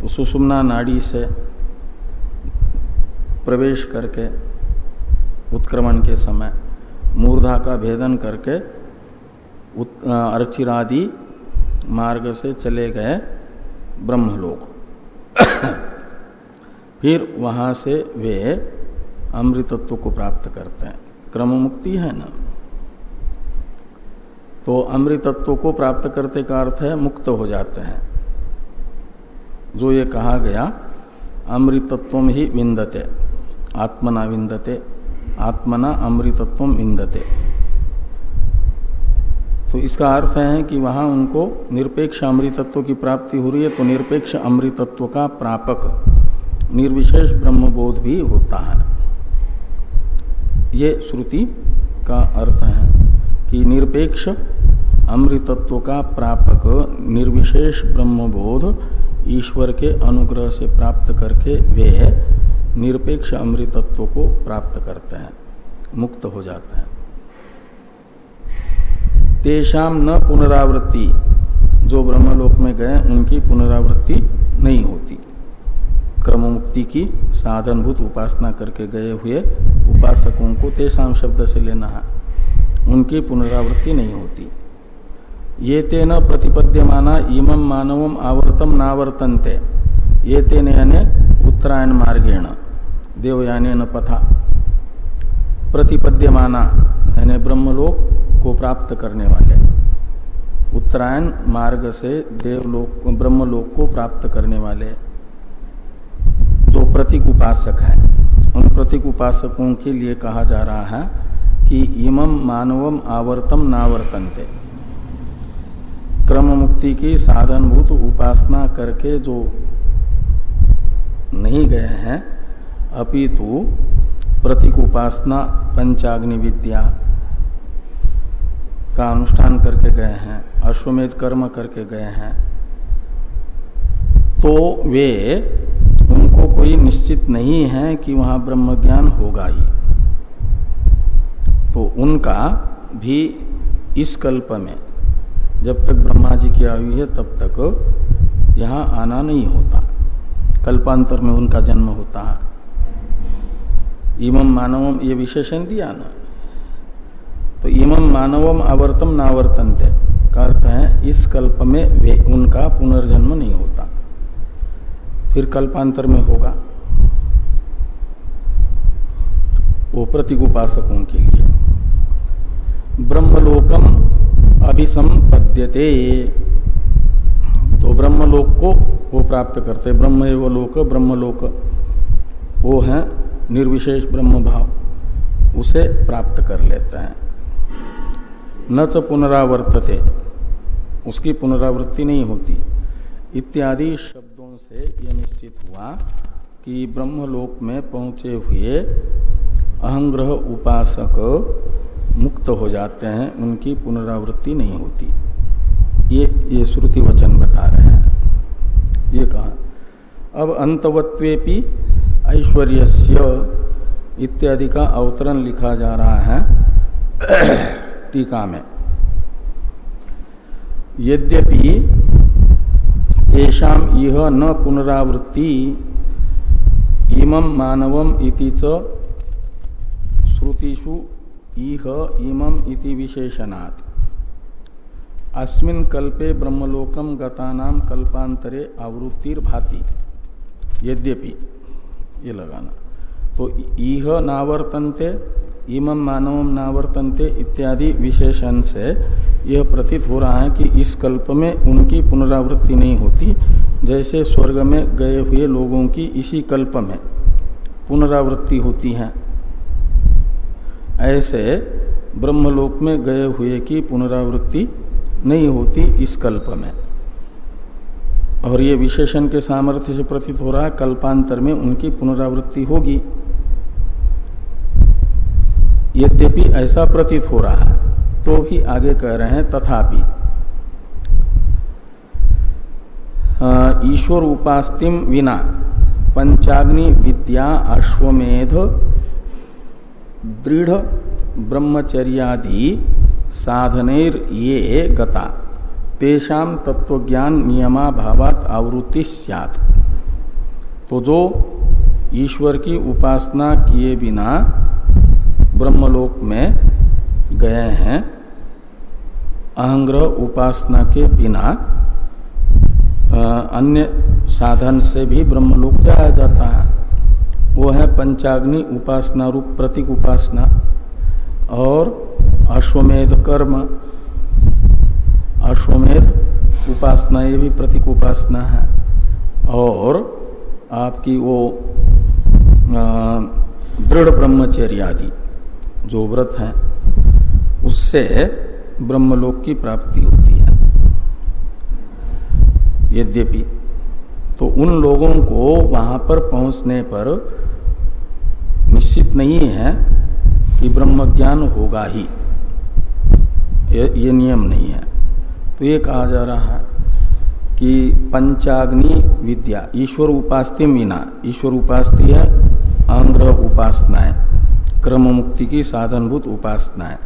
तो सुषुम्ना नाड़ी से प्रवेश करके, उत्क्रमण के समय मूर्धा का भेदन करके अर्चिरादि मार्ग से चले गए ब्रह्मलोक। फिर वहाँ से वे अमृतत्व को प्राप्त करते हैं। क्रम मुक्ति है ना? तो अमृतत्व को प्राप्त करते का अर्थ है मुक्त हो जाते हैं। जो ये कहा गया अमृतत्व ही विंदते। आत्मना विंदते, आत्मना अमृतत्व विंदते। तो इसका अर्थ है कि वहाँ उनको निरपेक्ष अमृतत्व की प्राप्ति हो रही है तो निरपेक्ष अमृतत्व का प्रापक, निर्विशेष ब्रह्मबोध भी होता है। ये श्रुति का अर्थ है कि निरपेक्ष अमृतत्व का प्रापक, निर्विशेष ब्रह्मबोध ईश्वर के अनुग्रह से प्राप्त करके वे निरपेक्ष अमृतत्व को प्राप्त करते हैं, मुक्त हो जाते हैं। तेषाम न पुनरावृत्ति, जो ब्रह्मलोक में गए, उनकी पुनरावृत्ति नहीं होती। क्रम मुक्ति की साधनभूत उपासना करके गए हुए उपासकों को तेषाम शब्द से लेना है। उनकी पुनरावृत्ति नहीं होती। ये तेन प्रतिपद्यमाना इमं मानवम आवर्तम नावर्तनते। ये तेन यानी उत्तरायण मार्गेण देवयान न पथा। प्रतिपद्यमाना, यानी ब्रह्मलोक को प्राप्त करने वाले। उत्तरायण मार्ग से देवलोक, ब्रह्मलोक को प्राप्त करने वाले। जो प्रतीक उपासक है, उन प्रतीक उपासकों के लिए कहा जा रहा है कि इमम मानवम आवर्तम नावर्तनते। क्रम मुक्ति की साधनभूत उपासना करके जो नहीं गए हैं अपितु प्रतीक उपासना पंचाग्नि विद्या का अनुष्ठान करके गए हैं, अश्वमेध कर्म करके गए हैं तो वे उनको कोई निश्चित नहीं है कि वहाँ ब्रह्म ज्ञान होगा ही। तो उनका भी इस कल्प में, जब तक ब्रह्मा जी की आयु है, तब तक यहाँ आना नहीं होता। कल्पांतर में उनका जन्म होता है। इमम मानवम ये विशेषण दिया ना? तो इमम मानवम आवर्तम नावर्तनते। का अर्थ है, इस कल्प में वे, उनका पुनर्जन्म नहीं होता। फिर कल्पांतर में होगा। वो प्रतीक उपासकों के लिए। ब्रह्मलोकम अभिसंपद्यते। तो ब्रह्मलोक को वो प्राप्त करते ब्रह्म एवं लोक, ब्रह्मलोक वो है निर्विशेष ब्रह्म भाव, उसे प्राप्त कर लेते हैं। न च पुनरावर्तते, उसकी पुनरावृत्ति नहीं होती। इत्यादि शब्दों से यह निश्चित हुआ कि ब्रह्मलोक में पहुँचे हुए अहंग्रह उपासक मुक्त हो जाते हैं, उनकी पुनरावृत्ति नहीं होती। ये ये श्रुति वचन बता रहे हैं। ये कहा, अब अंतवत्वेपि ऐश्वर्य इत्यादि का अवतरण लिखा जा रहा है टीका में। यद्यपि तेषाम यह न पुनरावृत्ति, इमं मानवम इति च श्रुतिषु इह इमम इति विशेषणात्। अस्मिन कल्पे ब्रह्मलोकम गतानाम कल्पांतरे आवृत्तिर्भाति। यद्यपि ये लगाना तो इह नावर्तनते इमम मानव नावर्तनते इत्यादि विशेषण से यह प्रतीत हो रहा है कि इस कल्प में उनकी पुनरावृत्ति नहीं होती। जैसे स्वर्ग में गए हुए लोगों की इसी कल्प में पुनरावृत्ति होती है। ऐसे ब्रह्मलोक में गए हुए की पुनरावृत्ति नहीं होती इस कल्प में। और ये विशेषण के सामर्थ्य से प्रतीत हो रहा है, कल्पांतर में उनकी पुनरावृत्ति होगी। यद्यपि ऐसा प्रतीत हो रहा है तो भी आगे कह रहे हैं, तथापि। ईश्वर उपास्तिम विना पंचाग्नि विद्या अश्वमेध दृढ़ ब्रह्मचर्यादि साधनेर ये गता। तेषाम तत्वज्ञान नियमा भावात आवृत्ति सत तो जो ईश्वर की उपासना किए बिना ब्रह्मलोक में गए हैं, अहंग्रह उपासना के बिना अन्य साधन से भी ब्रह्मलोक जाया जाता है। वो है पंचाग्नि उपासना रूप प्रतीक उपासना और अश्वमेध कर्म अश्वमेध उपासना ये भी प्रतीक उपासना है। और आपकी वो दृढ़ ब्रह्मचर्य आदि जो व्रत है उससे ब्रह्मलोक की प्राप्ति होती है। यद्यपि तो उन लोगों को वहाँ पर पहुँचने पर निश्चित नहीं है कि ब्रह्म ज्ञान होगा ही। ये, ये नियम नहीं है। तो ये कहा जा रहा है कि पंचाग्नि विद्या, ईश्वर उपास्ति मीना। ईश्वर उपास्ति है अंग्रह उपासनाएँ, क्रम मुक्ति की साधनभूत उपासनाएँ।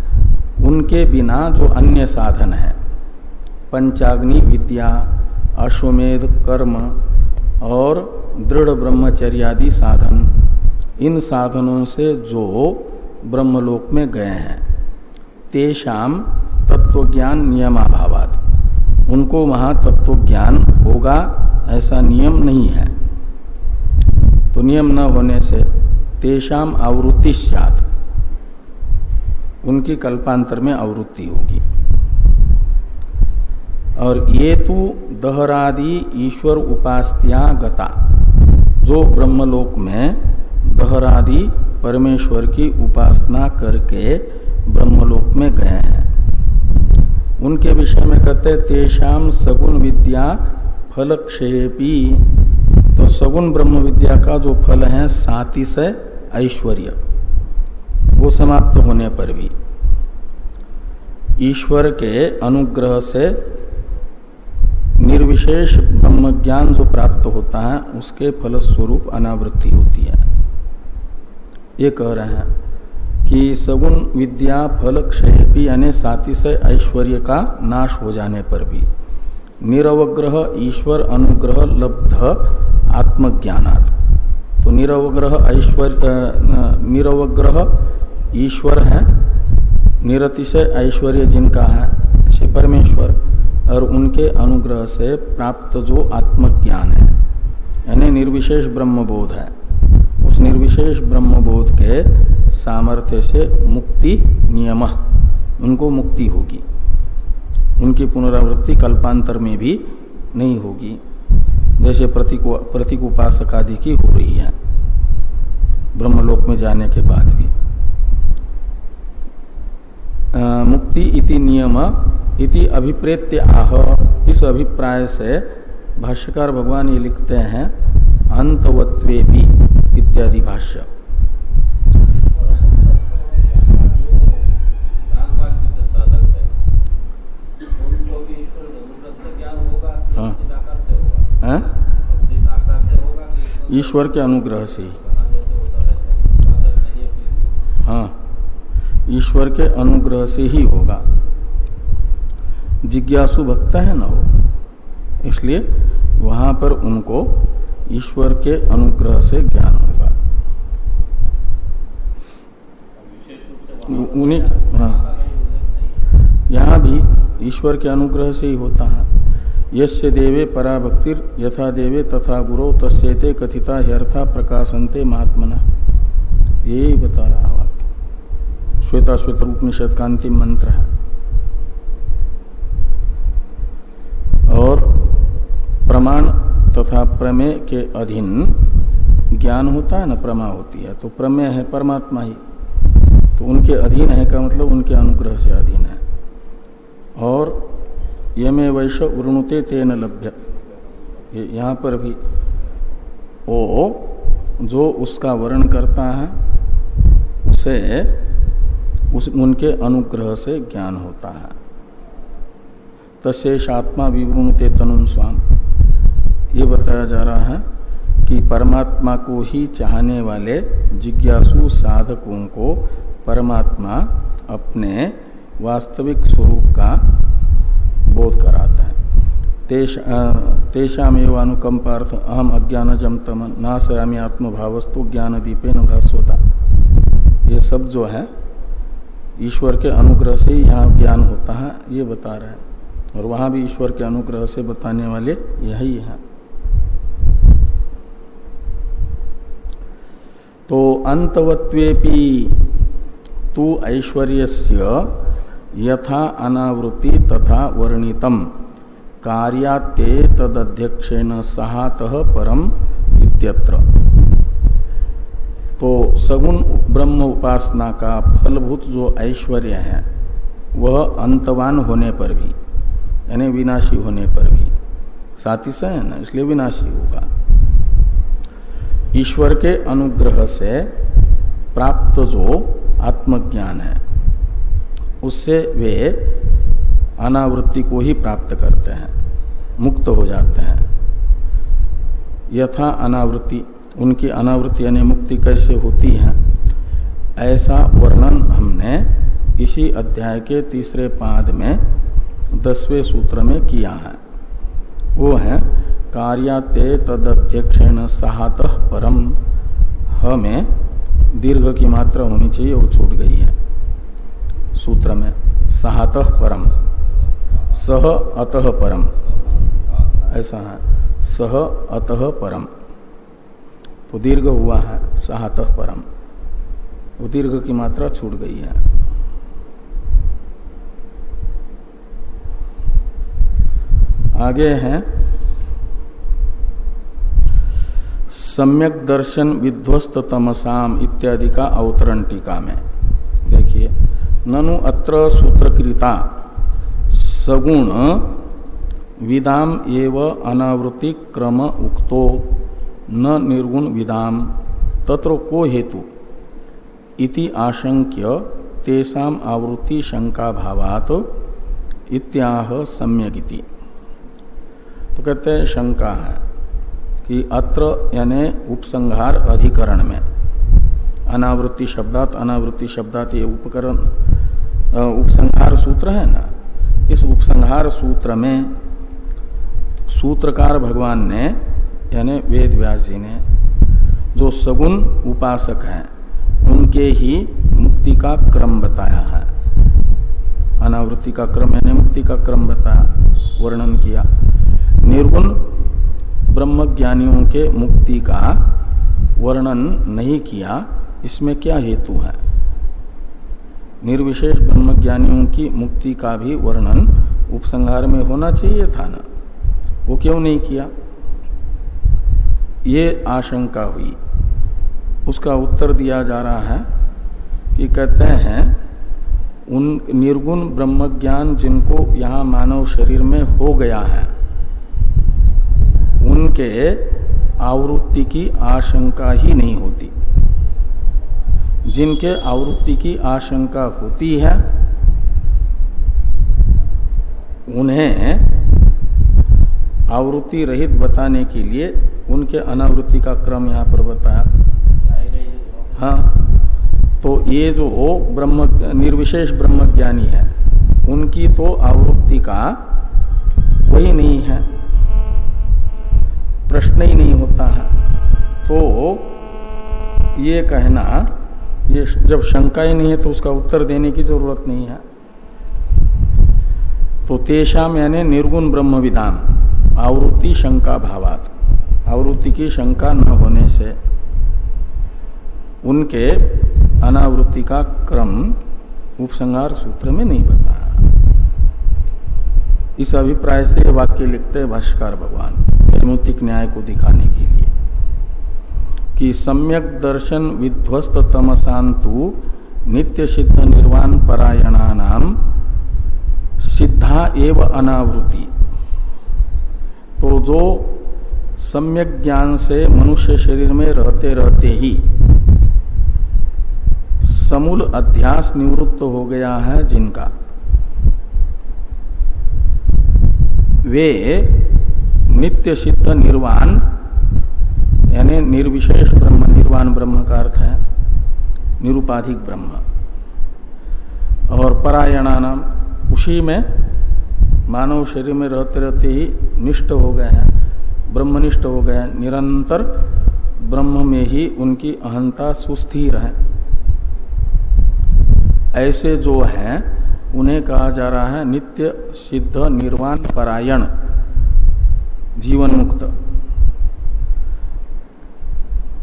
उनके बिना जो अन्य साधन है, पंचाग्नि विद्या, अश्वमेध, कर्म और दृढ़ ब्रह्मचर्यादि साधन, इन साधनों से जो ब्रह्मलोक में गए हैं तेषाम तत्वज्ञान नियमाभावात। उनको वहाँ तत्व ज्ञान होगा, ऐसा नियम नहीं है। तो नियम न होने से तेषाम आवृत्ति सात उनकी कल्पांतर में आवृत्ति होगी। और ये तो दहरादि ईश्वर उपास्त्या गता, जो ब्रह्मलोक में दहरादि परमेश्वर की उपासना करके ब्रह्मलोक में गए हैं। उनके विषय में कहते तेषाम सगुण विद्या फलक्षेपी। तो सगुण ब्रह्म विद्या का जो फल है सातिशय ऐश्वर्य, वो समाप्त होने पर भी। ईश्वर के अनुग्रह से निर्विशेष ब्रह्म ज्ञान जो प्राप्त होता है, उसके फल स्वरूप अनावृत्ति होती है। ये कह रहे हैं कि सगुण विद्या फल क्षयपी यानी सातिशय ऐश्वर्य का नाश हो जाने पर भी। निरवग्रह ईश्वर अनुग्रह लब्ध आत्मज्ञानात्। तो निरवग्रह ऐश्वर्य निरवग्रह ईश्वर है, निरतिशय ऐश्वर्य जिनका है, श्री परमेश्वर, और उनके अनुग्रह से प्राप्त जो आत्मज्ञान है, यानी निर्विशेष ब्रह्मबोध है। निर्विशेष ब्रह्मबोध के सामर्थ्य से मुक्ति नियम उनको मुक्ति होगी। उनकी पुनरावृत्ति कल्पांतर में भी नहीं होगी। जैसे प्रतीक प्रतीक उपासक आदि की हो रही है। ब्रह्मलोक में जाने के बाद भी। आ, मुक्ति इति नियम इति अभिप्रेत्य आह। इस अभिप्राय से भाष्यकार भगवान ये लिखते हैं अंतवत्वे भी इत्यादि भाष्य। हाँ। ईश्वर के अनुग्रह से ही। हाँ। ईश्वर के अनुग्रह से ही होगा। जिज्ञासु भक्त है ना वो। इसलिए वहाँ पर उनको ईश्वर के अनुग्रह से ज्ञान होगा। उन्हीं हाँ। यहाँ भी ईश्वर के अनुग्रह से ही होता है। यस्य देवे पराभक्तिर, यथा देवे तथा गुरो तस्ते कथिता ह्यर्था प्रकाशनते महात्मना यही बता रहा वाक्य श्वेता श्वेत उपनिषद का अंतिम मंत्र है। और प्रमाण तथा प्रमेय के अधीन ज्ञान होता है ना, प्रमा होती है। तो प्रमेय है परमात्मा ही। तो उनके अधीन है का मतलब उनके अनुग्रह से अधीन है। और यमे वैश्य उर्णुते तेन लभ्य। ये यहाँ पर भी ओ जो उसका वर्ण करता है, उसे उस उनके अनुग्रह से ज्ञान होता है। तस्ेषात्मा विवृणुते तनुम स्वाम। ये बताया जा रहा है कि परमात्मा को ही चाहने वाले जिज्ञासु साधकों को परमात्मा अपने वास्तविक स्वरूप का बोध कराता है। तेषाम एवं अनुकंपार्थ अहम अज्ञान जम जमतम नाशयामी आत्मभावस्तु ज्ञान दीपे न भास्वता ये सब जो है, ईश्वर के अनुग्रह से यहाँ ज्ञान होता है, ये बता रहे हैं। और वहाँ भी ईश्वर के अनुग्रह से बताने वाले यही है। तो अंतवत्वेपि तू ऐश्वर्य यथा अनावृत्ति तथा वर्णितम। कार्याते तदध्यक्षेण सहात परम इत्यत्र। तो सगुण ब्रह्म उपासना का फलभूत जो ऐश्वर्य है, वह अंतवान होने पर भी, यानी विनाशी होने पर भी सातिश है ना? इसलिए विनाशी होगा। ईश्वर के अनुग्रह से प्राप्त जो आत्मज्ञान है, उससे वे अनावृत्ति को ही प्राप्त करते हैं, मुक्त हो जाते हैं। यथा अनावृत्ति, उनकी अनावृत्ति यानी मुक्ति कैसे होती है? ऐसा वर्णन हमने इसी अध्याय के तीसरे पाद में दसवें सूत्र में किया है। वो है कार्याते तदध्यक्षेण सहात परम। ह में दीर्घ की मात्रा होनी चाहिए, वो छूट गई है। सूत्र में, सहात परम। सह अतः परम। ऐसा है। सह अतः परम। तो दीर्घ हुआ है, सहात परम। वो दीर्घ की मात्रा छूट गई है। आगे हैं सम्यक दर्शन विध्वस्त तमसाम इत्यादि का अवतरण टीका में। देखिए, ननु अत्र सूत्रकृता, सगुण विदाम एव अनावृत्ति क्रम उक्तो, न निर्गुण विदाम, तत्र को हेतु? इति आशंक्य तेषाम आवृत्ति शंका भावात इत्याह सम्यगिति। तो कहते हैं, शंका है। कि अत्र यानी उपसंहार अधिकरण में। अनावृत्ति शब्दात अनावृत्ति शब्दात ये उपकरण उपसंहार सूत्र है ना? इस उपसंहार सूत्र में सूत्रकार भगवान ने, यानी वेद व्यास जी ने, जो सगुण उपासक हैं, उनके ही मुक्ति का क्रम बताया है। अनावृत्ति का क्रम, यानी मुक्ति का क्रम बताया, वर्णन किया। निर्गुण ब्रह्मज्ञानियों के मुक्ति का वर्णन नहीं किया, इसमें क्या हेतु है? निर्विशेष ब्रह्मज्ञानियों की मुक्ति का भी वर्णन उपसंहार में होना चाहिए था ना? वो क्यों नहीं किया? ये आशंका हुई। उसका उत्तर दिया जा रहा है कि कहते हैं, उन निर्गुण ब्रह्मज्ञान जिनको यहाँ मानव शरीर में हो गया है उनके आवृत्ति की आशंका ही नहीं होती। जिनके आवृत्ति की आशंका होती है, उन्हें आवृत्ति रहित बताने के लिए उनके अनावृत्ति का क्रम यहाँ पर बताया। हाँ तो ये जो हो ब्रह्म, निर्विशेष ब्रह्मज्ञानी है, उनकी तो आवृत्ति का वही नहीं है। प्रश्न ही नहीं होता है। तो ये कहना, ये जब शंका ही नहीं है तो उसका उत्तर देने की ज़रूरत नहीं है। तो तेषाम यानी निर्गुण ब्रह्म विधान आवृत्ति शंका भावात। आवृत्ति की शंका न होने से उनके अनावृत्ति का क्रम उपसंहार सूत्र में नहीं बताया इस अभिप्राय से वाक्य लिखते हैं भाष्कर भगवान नैमित्तिक न्याय को दिखाने के लिए, कि सम्यक दर्शन विध्वस्त तमसांतु नित्य सिद्ध निर्वाण परायणा नाम सिद्धा एव अनावृत्ति। तो जो सम्यक ज्ञान से मनुष्य शरीर में रहते रहते ही समूल अध्यास निवृत्त हो गया है जिनका वे नित्य सिद्ध निर्वाण, यानी निर्विशेष ब्रह्म, निर्वाण ब्रह्म का अर्थ है निरुपाधिक ब्रह्म। और परायणा नाम उसी में मानव शरीर में रहते रहते ही निष्ठ हो गए हैं, ब्रह्मनिष्ठ हो गए हैं। निरंतर ब्रह्म में ही उनकी अहंता सुस्थिर है। ऐसे जो हैं उन्हें कहा जा रहा है, नित्य, सिद्ध, निर्वाण, परायण जीवन मुक्त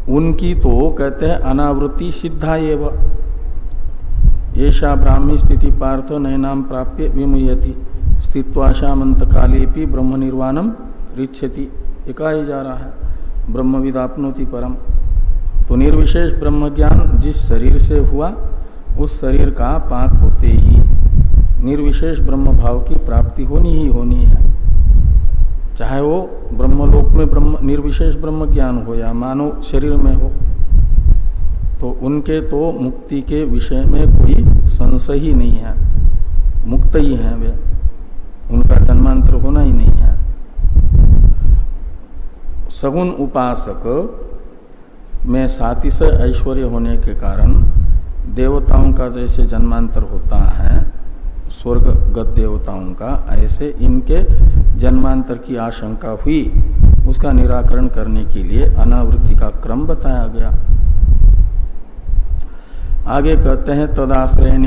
उनकी तो कहते हैं, अनावृत्ति सिद्धा एवं। ब्राह्मी स्थिति पार्थ नयनाम प्राप्य विमुयति स्थित्वाशामंत काले भी ब्रह्म निर्वाणम रिच्छति ही जा रहा है ब्रह्म विदापनोति परम। तो निर्विशेष ब्रह्म ज्ञान जिस शरीर से हुआ, उस शरीर का पात होते ही निर्विशेष ब्रह्म भाव की प्राप्ति होनी ही होनी है। चाहे वो ब्रह्मलोक में ब्रह्म, निर्विशेष ब्रह्म ज्ञान हो या मानव शरीर में हो तो उनके तो मुक्ति के विषय में कोई संशय ही नहीं है। मुक्त ही है वे। उनका जन्मांतर होना ही नहीं है। सगुण उपासक में सातिशय ऐश्वर्य होने के कारण देवताओं का जैसे जन्मांतर होता है स्वर्ग गत देवताओं का, ऐसे इनके जन्मांतर की आशंका हुई। उसका निराकरण करने के लिए अनावृत्ति का क्रम बताया गया। आगे कहते हैं तदाश्रयण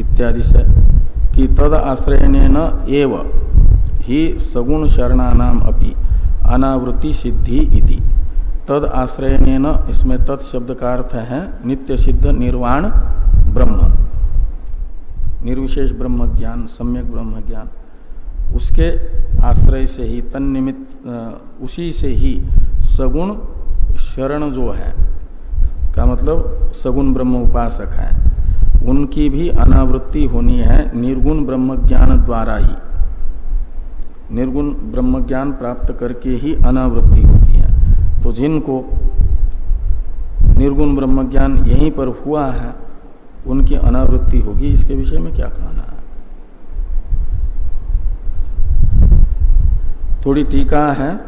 इत्यादि से कि तद आश्रयण एव ही सगुण शरणानाम अपि अनावृत्ति सिद्धि इति। तद आश्रयण इसमें तत्शब्द का अर्थ है नित्य सिद्ध निर्वाण ब्रह्म। निर्विशेष ब्रह्म ज्ञान सम्यक ब्रह्म ज्ञान उसके आश्रय से ही तन निमित्त उसी से ही सगुण शरण जो है, का मतलब सगुण ब्रह्म उपासक है, उनकी भी अनावृत्ति होनी है निर्गुण ब्रह्म ज्ञान द्वारा ही। निर्गुण ब्रह्म ज्ञान प्राप्त करके ही अनावृत्ति होती है। तो जिनको निर्गुण ब्रह्म ज्ञान यहीं पर हुआ है उनकी अनावृत्ति होगी, इसके विषय में क्या कहना है? थोड़ी टीका है,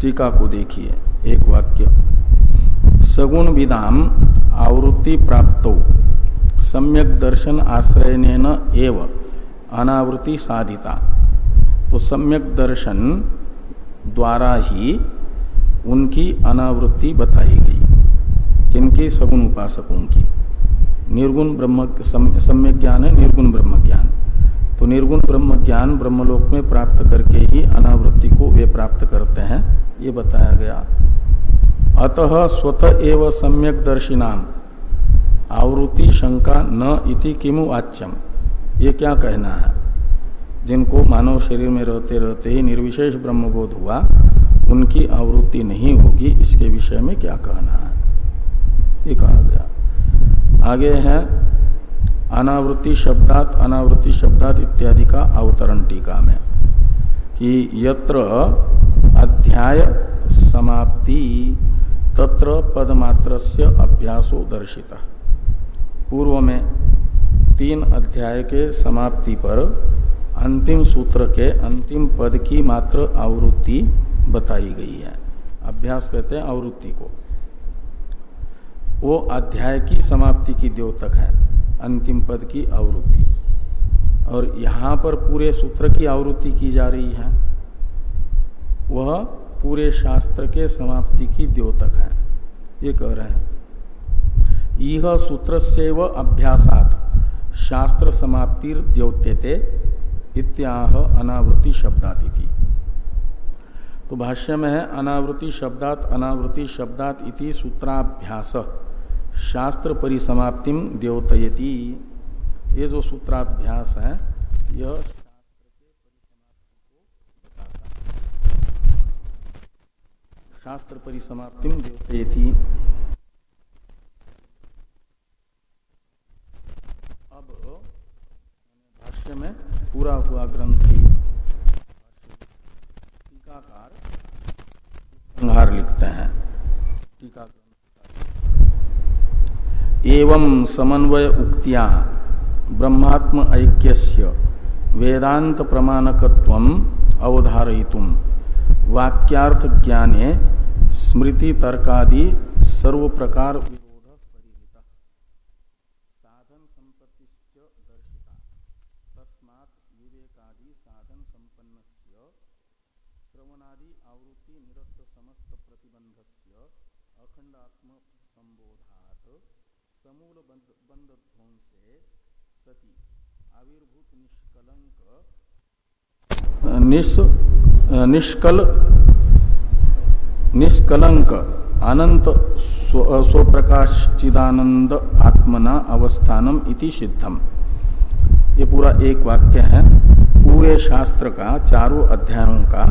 टीका को देखिए, एक वाक्य। सगुण विधाम आवृत्ति प्राप्त, सम्यक दर्शन आश्रय एव, अनावृत्ति साधिता। तो सम्यक दर्शन द्वारा ही उनकी अनावृत्ति बताई गई। किनकी? सगुण उपासकों की। निर्गुण ब्रह्म सम्यक ज्ञान है, निर्गुण ब्रह्म ज्ञान। तो निर्गुण ब्रह्म ज्ञान ब्रह्मलोक में प्राप्त करके ही अनावृत्ति को वे प्राप्त करते हैं, ये बताया गया। अतः स्वतः एव सम्यक दर्शिनाम। आवृत्ति शंका न इति किमु वाच्यम ये क्या कहना है? जिनको मानव शरीर में रहते रहते ही निर्विशेष ब्रह्मबोध हुआ, उनकी आवृत्ति नहीं होगी, इसके विषय में क्या कहना है? ये कहा गया। आगे है, अनावृत्ति शब्दात अनावृत्ति शब्दात इत्यादि का अवतरण टीका में, कि यत्र अध्याय समाप्ति तत्र पदमात्र से अभ्यासो दर्शिता। पूर्व में तीन अध्याय के समाप्ति पर अंतिम सूत्र के अंतिम पद की मात्र आवृत्ति बताई गई है। अभ्यास कहते हैं आवृत्ति को। वो अध्याय की समाप्ति की द्योतक है, अंतिम पद की आवृत्ति। और यहाँ पर पूरे सूत्र की आवृत्ति की जा रही है। वह पूरे शास्त्र के समाप्ति की द्योतक है। ये कह रहे हैं यह सूत्र से व अभ्यासात शास्त्र समाप्तिर द्योत्यते इत्याह अनावृत्ति शब्दाति थी तो भाष्य में है, अनावृत्ति शब्दात अनावृत्ति शब्दात इति सूत्राभ्यास। शास्त्र परिसमाप्तिम द्योतयति। ये जो सूत्राभ्यास है, यह शास्त्र परिसमाप्तिम द्योतयति। अब भाष्य में पूरा हुआ ग्रंथ ही। टीकाकार लिखते हैं। टीकाकार एवं समन्वय उक्तिया ब्रह्मात्म ऐक्यस्य वेदांत प्रमाणकत्व अवधारयितुम वाक्यार्थ ज्ञाने स्मृति तर्कादि सर्व प्रकार निष, निष्कल निष्कलंक अनंत स्वप्रकाश चिदानंद आत्मना अवस्थानम इति सिद्धम। ये पूरा एक वाक्य है। पूरे शास्त्र का चारों अध्यायों का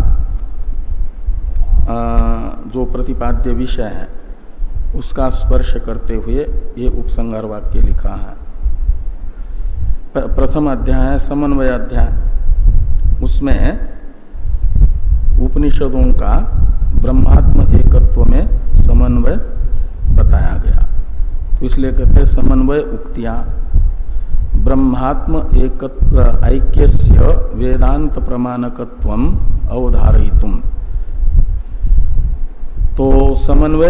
जो प्रतिपाद्य विषय है उसका स्पर्श करते हुए ये उपसंगार वाक्य लिखा है। प्रथम अध्याय है, समन्वय अध्याय। उसमें उपनिषदों का ब्रह्मात्म एकत्व में समन्वय बताया गया। तो इसलिए कहते हैं समन्वय उक्तियाँ। ब्रह्मात्म एक ऐक्य वेदांत प्रमाणकत्व अवधारयितुम। तो समन्वय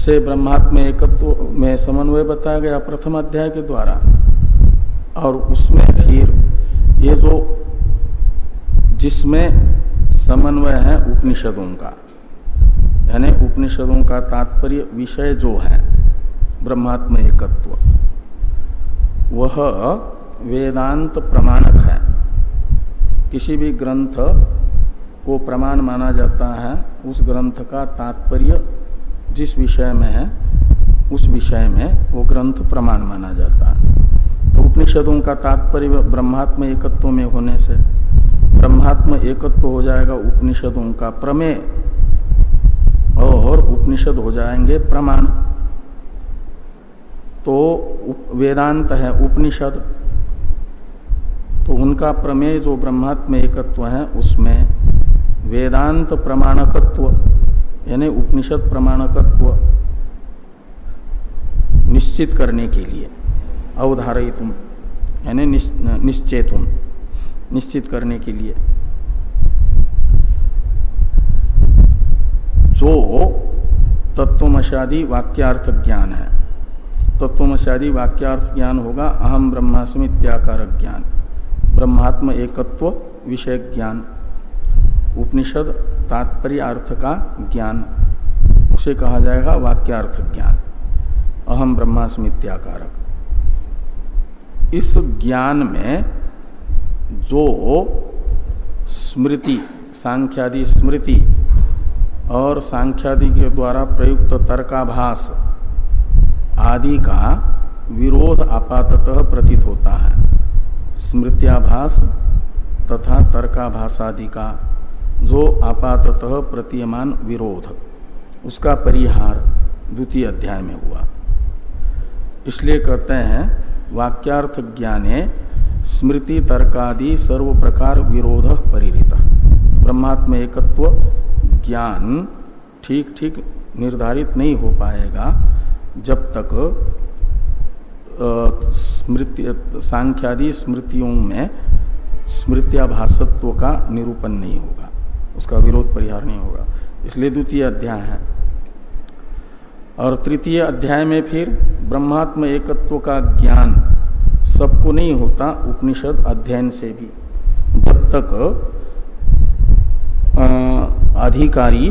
से ब्रह्मात्म एकत्व में समन्वय बताया गया प्रथम अध्याय के द्वारा। और उसमें फिर ये जो जिसमें समन्वय है उपनिषदों का, यानी उपनिषदों का तात्पर्य विषय जो है, ब्रह्मात्म एकत्व, वह वेदांत प्रमाणक है। किसी भी ग्रंथ को प्रमाण माना जाता है, उस ग्रंथ का तात्पर्य जिस विषय में है, उस विषय में वो ग्रंथ प्रमाण माना जाता है। तो उपनिषदों का तात्पर्य ब्रह्मात्म एकत्व में होने से, ब्रह्मात्म एकत्व हो जाएगा उपनिषदों का प्रमेय, और उपनिषद हो जाएँगे प्रमाण। तो वेदांत है उपनिषद तो उनका प्रमेय जो ब्रह्मात्म एकत्व है, उसमें वेदांत प्रमाणकत्व यानी उपनिषद प्रमाणकत्व निश्चित करने के लिए अवधारित यानी निश्चेतुम, निश्चित करने के लिए। जो तत्वमशादी वाक्यार्थ ज्ञान है, तत्वमशादी वाक्यार्थ ज्ञान होगा अहम ब्रह्मास्मि इत्याकार ज्ञान। ब्रह्मात्म एकत्व विषय ज्ञान। उपनिषद तात्पर्य अर्थ का ज्ञान। उसे कहा जाएगा वाक्यार्थ ज्ञान अहम ब्रह्मास्मि इत्याकारक इस ज्ञान में जो स्मृति, सांख्यादि स्मृति और सांख्यादि के द्वारा प्रयुक्त तर्काभास आदि का विरोध आपातः प्रतीत होता है। स्मृत्याभास तथा तर्काभास आदि का जो आपातः प्रतीयमान विरोध, उसका परिहार द्वितीय अध्याय में हुआ। इसलिए कहते हैं, वाक्यार्थ ज्ञाने स्मृति तर्कादि सर्व प्रकार विरोध परिहित। ब्रह्मात्म एकत्व ज्ञान ठीक ठीक निर्धारित नहीं हो पाएगा जब तक स्मृति, सांख्यादि स्मृतियों में स्मृत्याभासत्व का निरूपण नहीं होगा। उसका विरोध परिहार नहीं होगा। इसलिए द्वितीय अध्याय है। और तृतीय अध्याय में फिर ब्रह्मात्म एकत्व का ज्ञान सबको नहीं होता, उपनिषद अध्ययन से भी। जब तक अधिकारी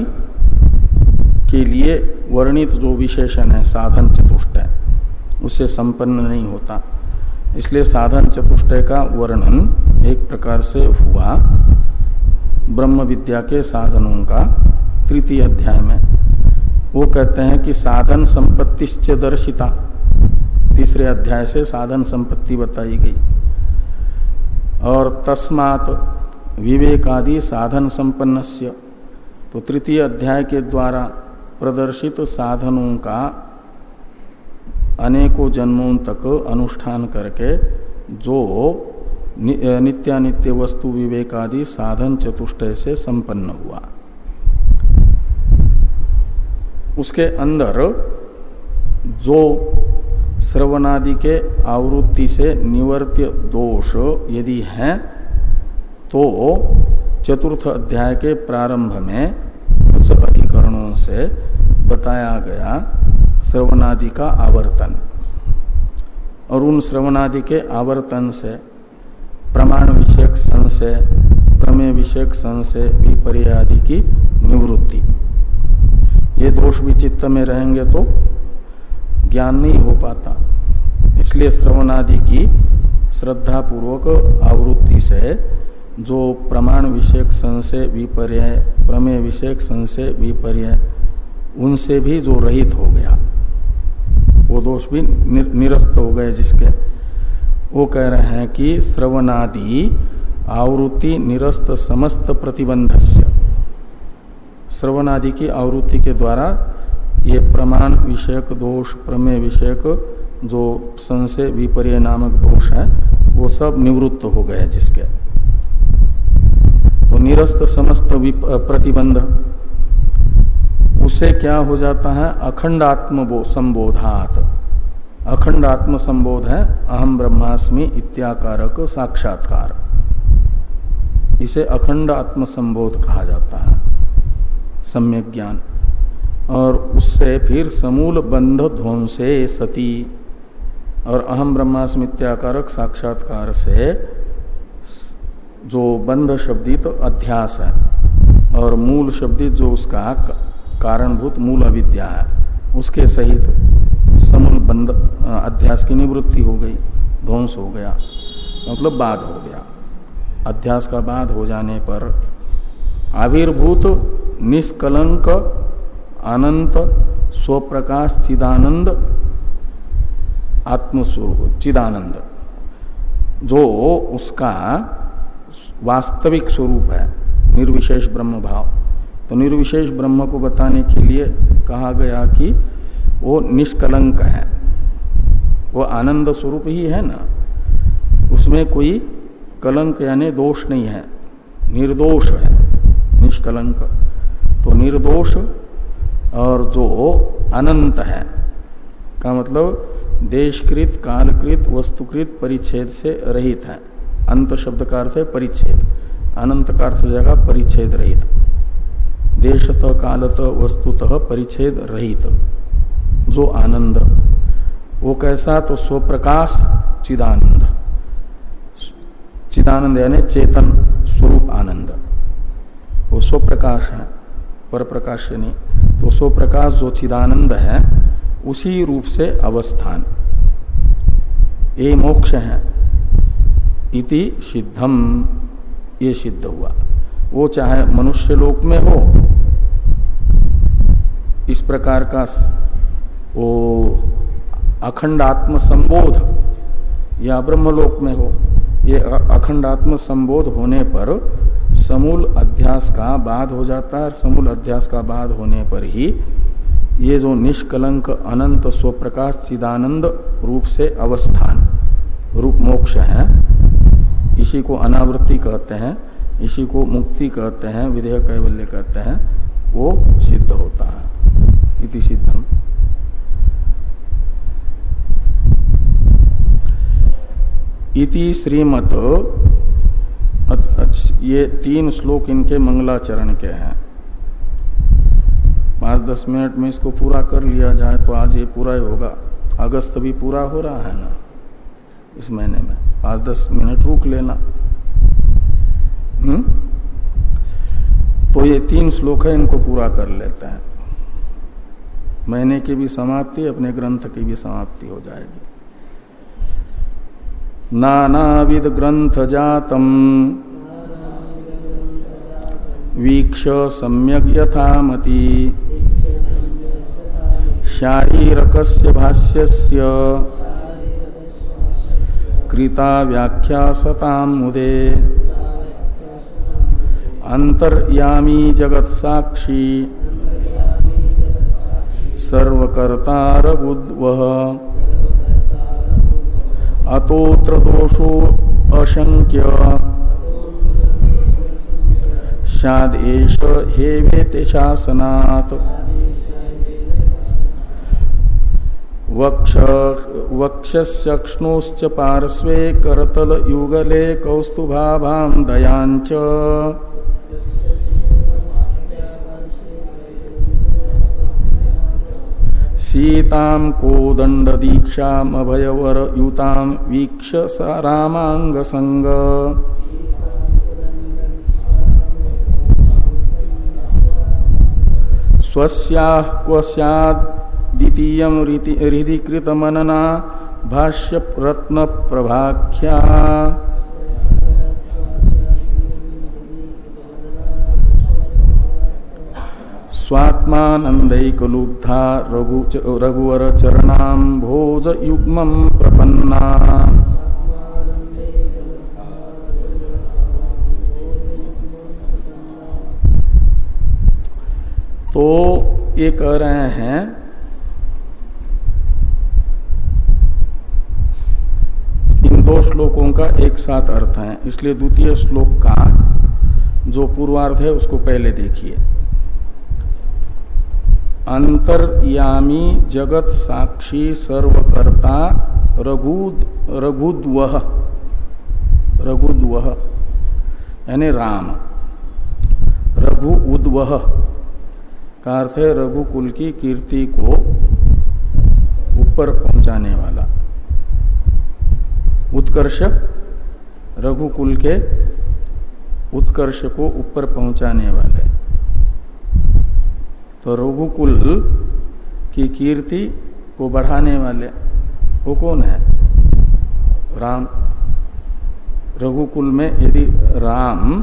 के लिए वर्णित जो विशेषण है, साधन चतुष्टय उससे संपन्न नहीं होता। इसलिए साधन चतुष्टय का वर्णन एक प्रकार से हुआ। ब्रह्म विद्या के साधनों का तृतीय अध्याय में। वो कहते हैं कि साधन संपत्ति दर्शिता। तीसरे अध्याय से साधन संपत्ति बताई गई। और तस्मात विवेकादि साधन संपन्न तो तृतीय अध्याय के द्वारा प्रदर्शित साधनों का अनेकों जन्मों तक अनुष्ठान करके जो नित्यानित्य वस्तु विवेक आदि साधन चतुष्टय से संपन्न हुआ। उसके अंदर जो श्रवणादि के आवृत्ति से निवर्त्य दोष यदि हैं तो चतुर्थ अध्याय के प्रारंभ में कुछ अधिकरणों से बताया गया श्रवणादि का आवर्तन। और उन श्रवणादि के आवर्तन से प्रमाण विषयक संशय प्रमेय विषयक संशय विपर्य आदि की निवृत्ति। ये दोष भी चित्त में रहेंगे तो ज्ञान नहीं हो पाता। इसलिए श्रवणादि की श्रद्धा पूर्वक आवृत्ति से जो प्रमाण विषयक संशय विपर्य प्रमेय विषयक संशय विपर्य उनसे भी जो रहित हो गया, वो दोष भी निरस्त हो गए जिसके वो कह रहे हैं कि श्रवणादि आवृत्ति निरस्त समस्त प्रतिबंधस्य। श्रवणादि की आवृत्ति के द्वारा ये प्रमाण विषयक दोष, प्रमेय विषयक जो संशय, विपर्य नामक दोष है, वो सब निवृत्त हो गए जिसके। तो निरस्त समस्त प्रतिबंध, उसे क्या हो जाता है? अखंड आत्म संबोधात। अखंड आत्म संबोध है, अहम ब्रह्मास्मि इत्याकारक साक्षात्कार। इसे अखंड आत्म संबोध कहा जाता है, सम्यक ज्ञान। और उससे फिर समूल बंध ध्वंसे सती, और अहम ब्रह्मास्मित्याकारक साक्षात्कार से जो बंध शब्दित अध्यास है, और मूल शब्दित जो उसका कारणभूत मूल अविद्या है, उसके सहित बंध अध्यास की निवृत्ति हो गई, ध्वंस हो गया मतलब बाद हो गया। अध्यास का बाद हो जाने पर आविर्भूत, निष्कलंक, अनंत, स्वप्रकाश, चिदानंद, आत्मस्वरूप, चिदानंद, जो उसका वास्तविक स्वरूप है, निर्विशेष ब्रह्म भाव। तो निर्विशेष ब्रह्म को बताने के लिए कहा गया कि वो निष्कलंक है। वो आनंद स्वरूप ही है ना। उसमें कोई कलंक यानी दोष नहीं है। निर्दोष है, निष्कलंक। तो निर्दोष और जो अनंत है, का मतलब देशकृत, कालकृत, वस्तुकृत परिच्छेद से रहित है। अंत शब्द का अर्थ है परिच्छेद। अनंत का अर्थ हो जाएगा परिच्छेद रहित। देशत, कालत, वस्तुतः परिच्छेद रहित। जो आनंद। वो कैसा तो स्वप्रकाश चिदानंद। चिदानंद यानी चेतन स्वरूप आनंद। वो स्वप्रकाश है पर प्रकाश नहीं तो स्वप्रकाश जो चिदानंद है, उसी रूप से अवस्थान। ये मोक्ष है, इति सिद्धम, ये सिद्ध हुआ। वो चाहे मनुष्य लोक में हो, इस प्रकार का वो अखंड आत्म संबोध या ब्रह्मलोक में हो। ये अखंड आत्म संबोध होने पर समूल अध्यास का बाद हो जाता है समूल अध्यास का बाद होने पर ही ये जो निष्कलंक, अनंत, स्वप्रकाश, चिदानंद रूप से अवस्थान, रूप मोक्ष है, इसी को अनावृत्ति कहते हैं, इसी को मुक्ति कहते हैं विधेय कैवल्य कहते हैं, वो सिद्ध होता है। इति सिद्धम। इति श्रीमत ये तीन श्लोक इनके मंगलाचरण के हैं। पाँच दस मिनट में इसको पूरा कर लिया जाए तो आज ये पूरा ही होगा। अगस्त भी पूरा हो रहा है ना? इस महीने में। पाँच दस मिनट रुक लेना। हम्म? तो ये तीन श्लोक है, इनको पूरा कर लेते हैं। महीने की भी समाप्ति, अपने ग्रंथ की भी समाप्ति हो जाएगी। नानाविद ग्रंथ जातम वीक्ष सम्यक यथामति। शारीरक भाष्यस्य। कृता व्याख्या सताम मुदे। अंतर्यामी जगत साक्षी सर्वकर्तार बुद्व अतोत्र दोषो अशंक्य शादेश हे वेते शासनात्। वक्ष वक्षस्यक्ष्णोश्च पार्श्वे करतल युगले कौस्तुभाभां दयांच सीतां कोदंड दीक्षामभयवर युतां वीक्ष रामांगसंग स्वस्याः क्व द्वितीय हृदिकृत मनना भाष्य रत्न प्रभाख्या स्वात्मानंदैकलुब्धा रघु रघुवर चरणाम भोज युग्म प्रपन्ना। तो ये कह रहे हैं, इन दो श्लोकों का एक साथ अर्थ है। इसलिए द्वितीय श्लोक का जो पूर्वार्ध है, उसको पहले देखिए। अंतर्यामी जगत साक्षी सर्वकर्ता रघुद, रघुद्व रघुद्व, यानी राम, रघु उद्वह का अर्थ है रघुकुल की कीर्ति को ऊपर पहुँचाने वाला। उत्कर्ष रघुकुल के उत्कर्ष को ऊपर पहुँचाने वाले तो रघुकुल की कीर्ति को बढ़ाने वाले वो कौन है? राम। रघुकुल में यदि राम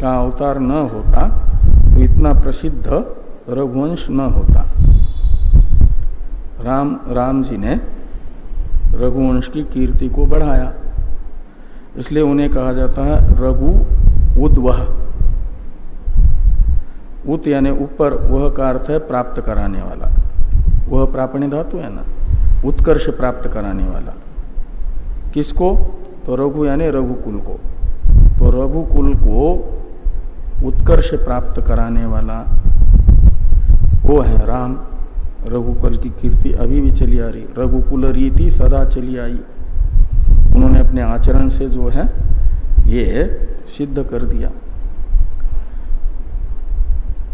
का अवतार न होता तो इतना प्रसिद्ध रघुवंश न होता। राम राम जी ने रघुवंश की कीर्ति को बढ़ाया। इसलिए उन्हें कहा जाता है रघु उद्वह। उत यानी ऊपर वह का अर्थ है प्राप्त कराने वाला। वह प्रापणी धातु है ना? उत्कर्ष प्राप्त कराने वाला। किसको? तो रघु यानी रघुकुल को। तो रघुकुल को उत्कर्ष प्राप्त कराने वाला वो है राम। रघुकुल की कीर्ति अभी भी चली आ रही। रघुकुल रीति सदा चली आई। उन्होंने अपने आचरण से जो है, ये सिद्ध कर दिया।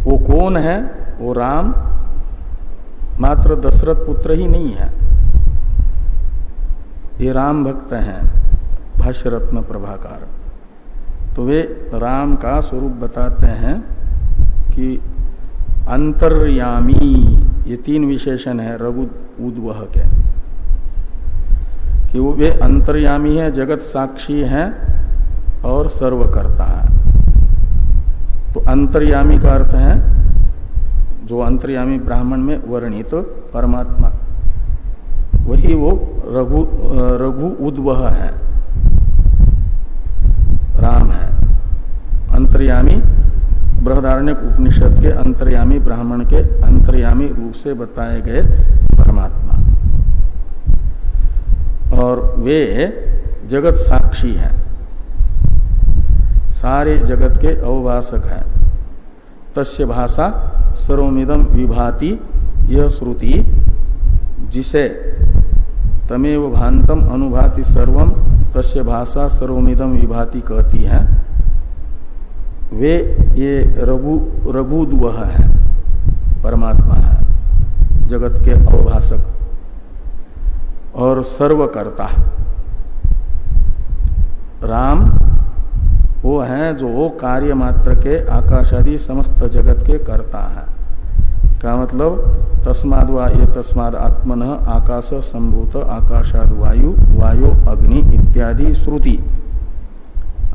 वो कौन है? वो राम। मात्र दशरथ पुत्र ही नहीं है। ये राम भक्त हैं भाष्य रत्न प्रभाकार। तो वे राम का स्वरूप बताते हैं कि अंतर्यामी, ये तीन विशेषण है, रघु उद्वह के। कि वो अंतर्यामी है, जगत साक्षी है और सर्वकर्ता है। तो अंतर्यामी का अर्थ है, जो अंतर्यामी ब्राह्मण में वर्णित तो परमात्मा। वही वो रघु रघु उद्वह है। राम है। अंतर्यामी बृहदारण्य उपनिषद के अंतर्यामी ब्राह्मण के अंतर्यामी रूप से बताए गए परमात्मा। और वे जगत साक्षी हैं। सारे जगत के अवभाषक हैं। तस्य भाषा सर्वमिदम विभाति, यह श्रुति, जिसे तमेव भांतम अनुभाति सर्वम तस्य भाषा सर्वमिदम विभाति कहती है। वे ये रघु रघुद्वह है, परमात्मा है, जगत के अवभाषक और सर्वकर्ता। राम वो है जो कार्य मात्र के आकाश आदि समस्त जगत के कर्ता है। क्या मतलब? तस्माद वा ये तस्माद आत्मन आकाश संभूत आकाशाद वायु वायु, अग्नि इत्यादि श्रुति।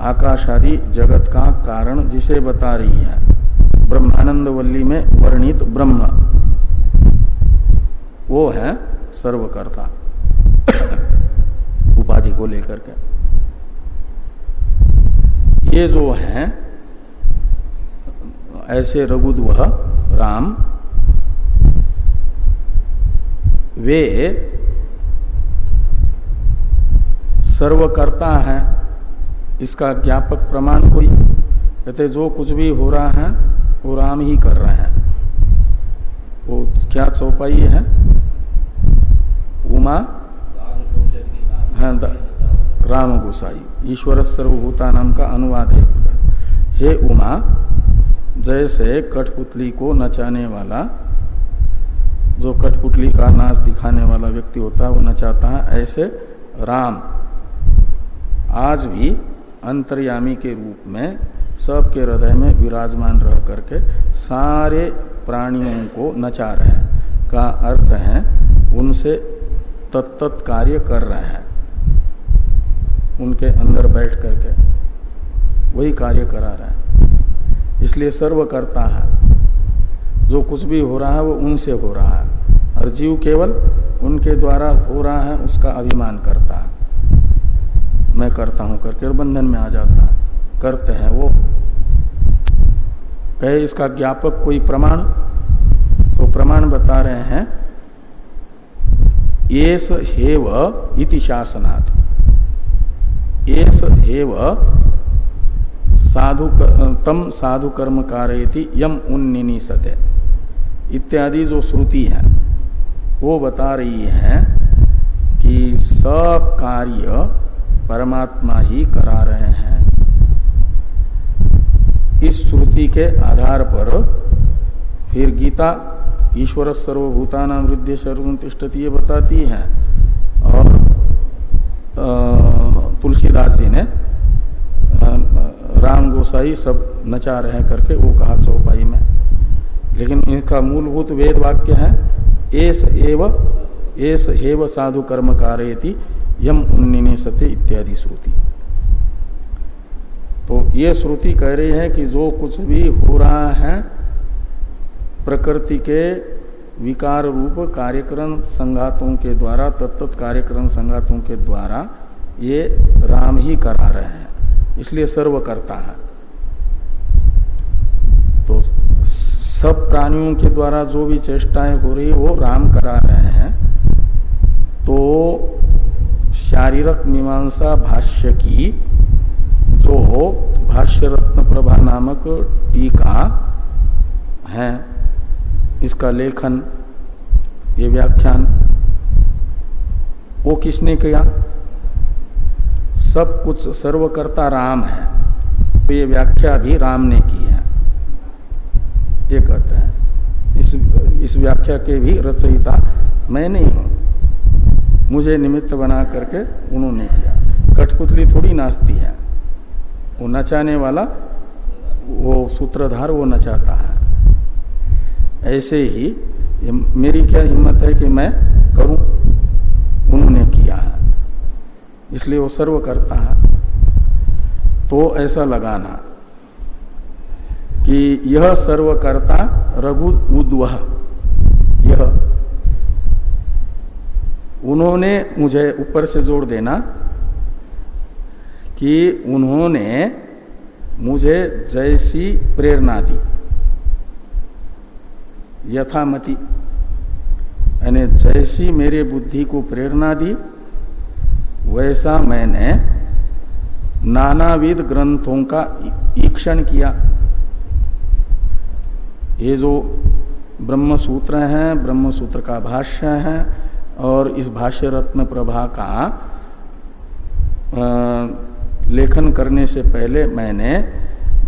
आकाश आदि जगत का कारण जिसे बता रही है। ब्रह्मानंद वल्ली में वर्णित ब्रह्म। वो है सर्वकर्ता। उपाधि को लेकर के। ये जो है ऐसे रघुद्व राम वे सर्वकर्ता है इसका ज्ञापक प्रमाण कोई कहते जो कुछ भी हो रहा है वो राम ही कर रहे हैं। वो क्या चौपाई है? उमा? है राम गोसाई। ईश्वर सर्वभूता नाम का अनुवाद। है हे उमा, जैसे कठपुतली को नचाने वाला, जो कठपुतली का नाच दिखाने वाला व्यक्ति होता है, वो नचाता है, ऐसे राम, आज भी अंतर्यामी के रूप में, सबके हृदय में विराजमान रह करके सारे प्राणियों को नचा रहे हैं। का अर्थ है, उनसे तत्त कार्य कर रहे हैं। उनके अंदर बैठ करके वही कार्य करा रहा है। इसलिए सर्व करता है। जो कुछ भी हो रहा है वो उनसे हो रहा है। और जीव केवल उनके द्वारा हो रहा है, उसका अभिमान करता है। मैं करता हूँ करके और बंधन में आ जाता है। करते हैं वो। कहे इसका ज्ञापक कोई प्रमाण? तो प्रमाण बता रहे हैं एस हेव इति शासनाथ एस हेव साधु तम साधु कर्म कारयति, यम उन्नी सते। इत्यादि जो श्रुति है, वो बता रही है कि सब कार्य परमात्मा ही करा रहे हैं। इस श्रुति के आधार पर फिर गीता ईश्वर सर्वभूता नाम वृद्धि सर्वतिष्ठती बताती है। और तुलसीदास जी ने राम गोसाई सब नचा रहे करके वो कहा चौपाई में। लेकिन इनका मूलभूत वेद वाक्य है, एस एव, एस हेव साधु कर्म कारयति, यम उन्नी सत्य इत्यादि श्रुति। तो ये श्रुति कह रही है कि जो कुछ भी हो रहा है, प्रकृति के विकार रूप कार्यक्रम संघातों के द्वारा तत्त कार्यक्रम संघातों के द्वारा ये राम ही करा रहे हैं, इसलिए सर्व करता है। तो सब प्राणियों के द्वारा जो भी चेष्टाएँ हो रही वो राम करा रहे हैं। तो शारीरक मीमांसा भाष्य की जो हो, भाष्य रत्न प्रभा नामक टीका है, इसका लेखन, ये व्याख्यान, वो किसने किया? सब कुछ सर्वकर्ता राम है। तो ये व्याख्या भी राम ने की है। ये कहते हैं। इस इस व्याख्या के भी रचयिता मैं नहीं हूँ। मुझे निमित्त बना करके उन्होंने किया। कठपुतली थोड़ी नाचती है। वो नचाने वाला, वो सूत्रधार वो नचाता है। ऐसे ही मेरी क्या हिम्मत है कि मैं करूँ? उन्होंने इसलिए वो सर्व करता है। तो ऐसा लगाना कि यह सर्वकर्ता रघु उद्वह यह। उन्होंने मुझे ऊपर से जोड़ देना कि उन्होंने मुझे जैसी प्रेरणा दी। यथामति। यानी जैसी मेरे बुद्धि को प्रेरणा दी वैसा मैंने नानाविध ग्रंथों का ईक्षण किया। ये जो ब्रह्म सूत्र है ब्रह्म सूत्र का भाष्य है, और इस भाष्य रत्न प्रभा का लेखन करने से पहले मैंने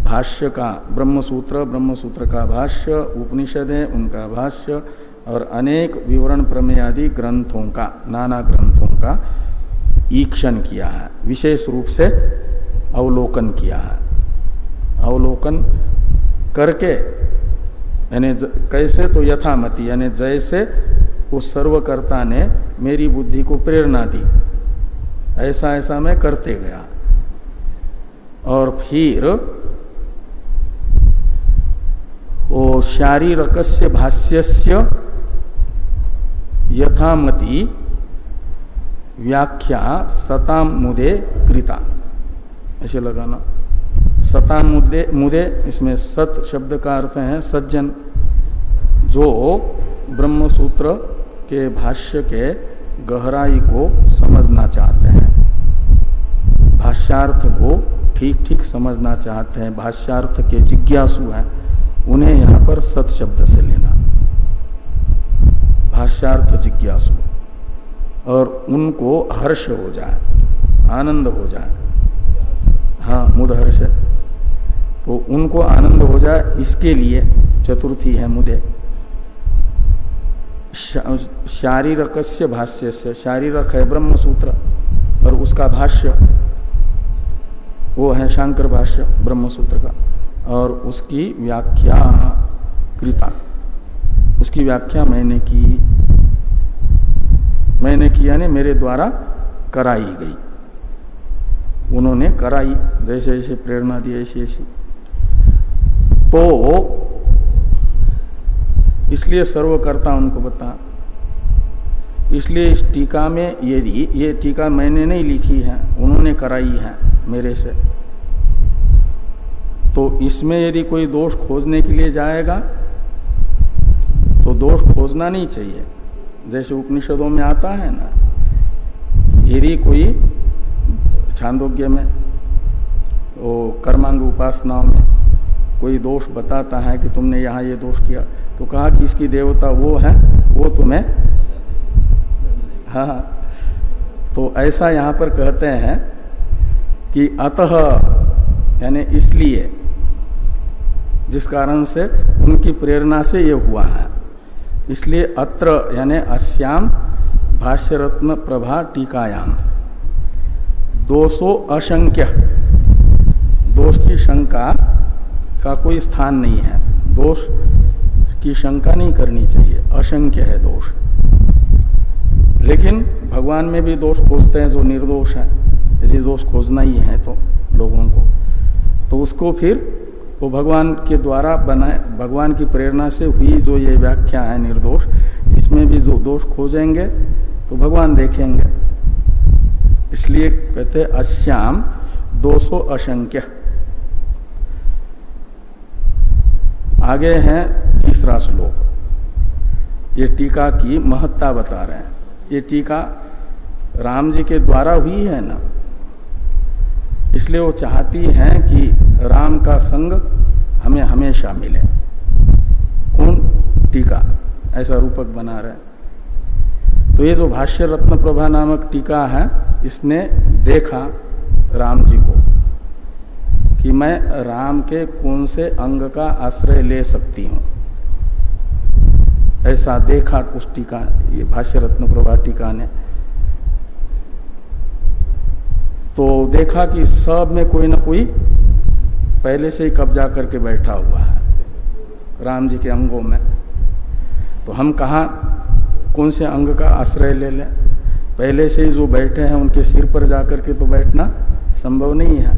भाष्य का ब्रह्म सूत्र ब्रह्म सूत्र का भाष्य, उपनिषद है उनका भाष्य, और अनेक विवरण प्रमेय आदि ग्रंथों का, नाना ग्रंथों का ईक्षण किया है, विशेष रूप से अवलोकन किया है। अवलोकन करके, यानी कैसे तो यथामति, यानी जैसे उस सर्वकर्ता ने मेरी बुद्धि को प्रेरणा दी, ऐसा ऐसा मैं करते गया। और फिर वो शारीरक से भाष्य यथामति व्याख्या सताम मुदे कृता। ऐसे लगाना। सताम मुद्दे मुदे, इसमें सत शब्द का अर्थ है सज्जन। जो ब्रह्म सूत्र के भाष्य के गहराई को समझना चाहते हैं। भाष्यार्थ को ठीक ठीक समझना चाहते हैं। भाष्यार्थ के जिज्ञासु हैं। उन्हें यहाँ पर सत शब्द से लेना। भाष्यार्थ जिज्ञासु। और उनको हर्ष हो जाए, आनंद हो जाए। हाँ मुद हर्ष तो उनको आनंद हो जाए, इसके लिए चतुर्थी है मुदे। शारीरक भाष्य से शारीरक है ब्रह्म सूत्र और उसका भाष्य, वो है शांकर भाष्य ब्रह्म सूत्र का, और उसकी व्याख्या कृता। उसकी व्याख्या मैंने की मैंने किया ने मेरे द्वारा कराई गई। उन्होंने कराई, जैसे जैसे प्रेरणा दी, ऐसी ऐसी। तो इसलिए सर्वकर्ता उनको बता। इसलिए इस टीका में यदि ये टीका मैंने नहीं लिखी है, उन्होंने कराई है मेरे से। तो इसमें यदि कोई दोष खोजने के लिए जाएगा तो दोष खोजना नहीं चाहिए। जैसे उपनिषदों में आता है ना यदि कोई छांदोग्य में, वो कर्मांग उपासनाओं में कोई दोष बताता है कि तुमने यहाँ ये दोष किया तो कहा कि इसकी देवता वो है, वो तुम्हें हाँ तो ऐसा यहाँ पर कहते हैं कि अतः, यानी इसलिए, जिस कारण से उनकी प्रेरणा से ये हुआ है। इसलिए अत्र यानी अश्याम भाष्य रत्न प्रभा टीकायाम दोषो असंख्य। दोष की शंका का कोई स्थान नहीं है। दोष की शंका नहीं करनी चाहिए। असंख्य है दोष। लेकिन भगवान में भी दोष खोजते हैं जो निर्दोष है। यदि दोष खोजना ही है तो लोगों को। तो उसको फिर वो भगवान के द्वारा बनाए भगवान की प्रेरणा से हुई जो ये व्याख्या है निर्दोष। इसमें भी जो दोष खोजेंगे तो भगवान देखेंगे। इसलिए कहते अश्याम दोषो असंख्य आगे है तीसरा श्लोक। ये टीका की महत्ता बता रहे हैं। ये टीका राम जी के द्वारा हुई है ना? इसलिए वो चाहती हैं कि राम का संग हमें हमेशा मिले। कौन? टीका। ऐसा रूपक बना रहे। तो ये जो भाष्य रत्न प्रभा नामक टीका है, इसने देखा राम जी को कि मैं राम के कौन से अंग का आश्रय ले सकती हूँ। ऐसा देखा उस टीका, ये भाष्य रत्न प्रभा टीका ने। तो देखा कि सब में कोई ना कोई पहले से ही कब्जा करके बैठा हुआ है, राम जी के अंगों में। तो हम कहा, कौन से अंग का आश्रय ले लें? पहले से ही जो बैठे हैं, उनके सिर पर जाकर के तो बैठना संभव नहीं है।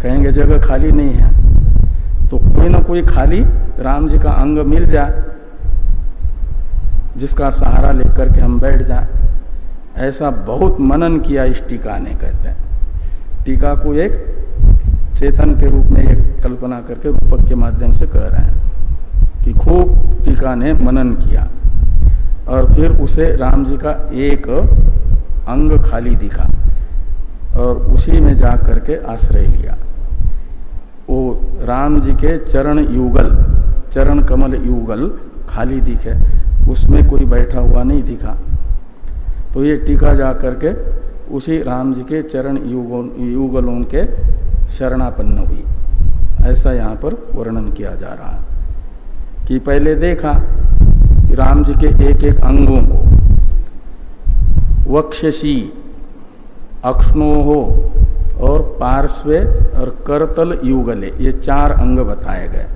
कहेंगे, जगह खाली नहीं है। तो कोई ना कोई खाली राम जी का अंग मिल जाए, जिसका सहारा लेकर के हम बैठ जाए। ऐसा बहुत मनन किया इस टीका ने, कहते हैं। टीका को एक चेतन के रूप में एक कल्पना करके रूपक के माध्यम से कह रहे हैं कि खूब टीका ने मनन किया और फिर उसे राम जी का एक अंग खाली दिखा और उसी में जा करके आश्रय लिया। वो राम जी के चरण युगल, चरण कमल युगल खाली दिखे, उसमें कोई बैठा हुआ नहीं दिखा। तो ये टीका जा करके उसी राम जी के चरण युगलों के शरणापन्न हुई। ऐसा यहाँ पर वर्णन किया जा रहा है कि पहले देखा कि राम जी के एक एक अंगों को, वक्षसी अक्ष्णो हो और पार्श्वे और करतल युगले, ये चार अंग बताए गए।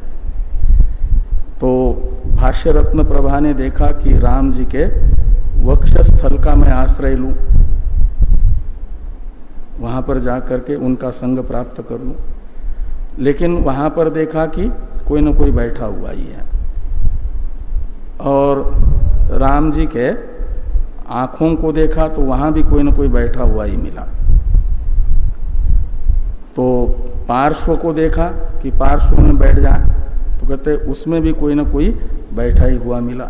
तो भाष्य रत्न प्रभा ने देखा कि राम जी के वक्ष स्थल का मैं आश्रय लू। वहाँ पर जाकर के उनका संग प्राप्त कर लू। लेकिन वहाँ पर देखा कि कोई ना कोई बैठा हुआ ही है। और राम जी के आँखों को देखा तो वहाँ भी कोई ना कोई बैठा हुआ ही मिला। तो पार्श्व को देखा कि पार्श्व में बैठ जाए। तो कहते उसमें भी कोई ना कोई बैठा ही हुआ मिला।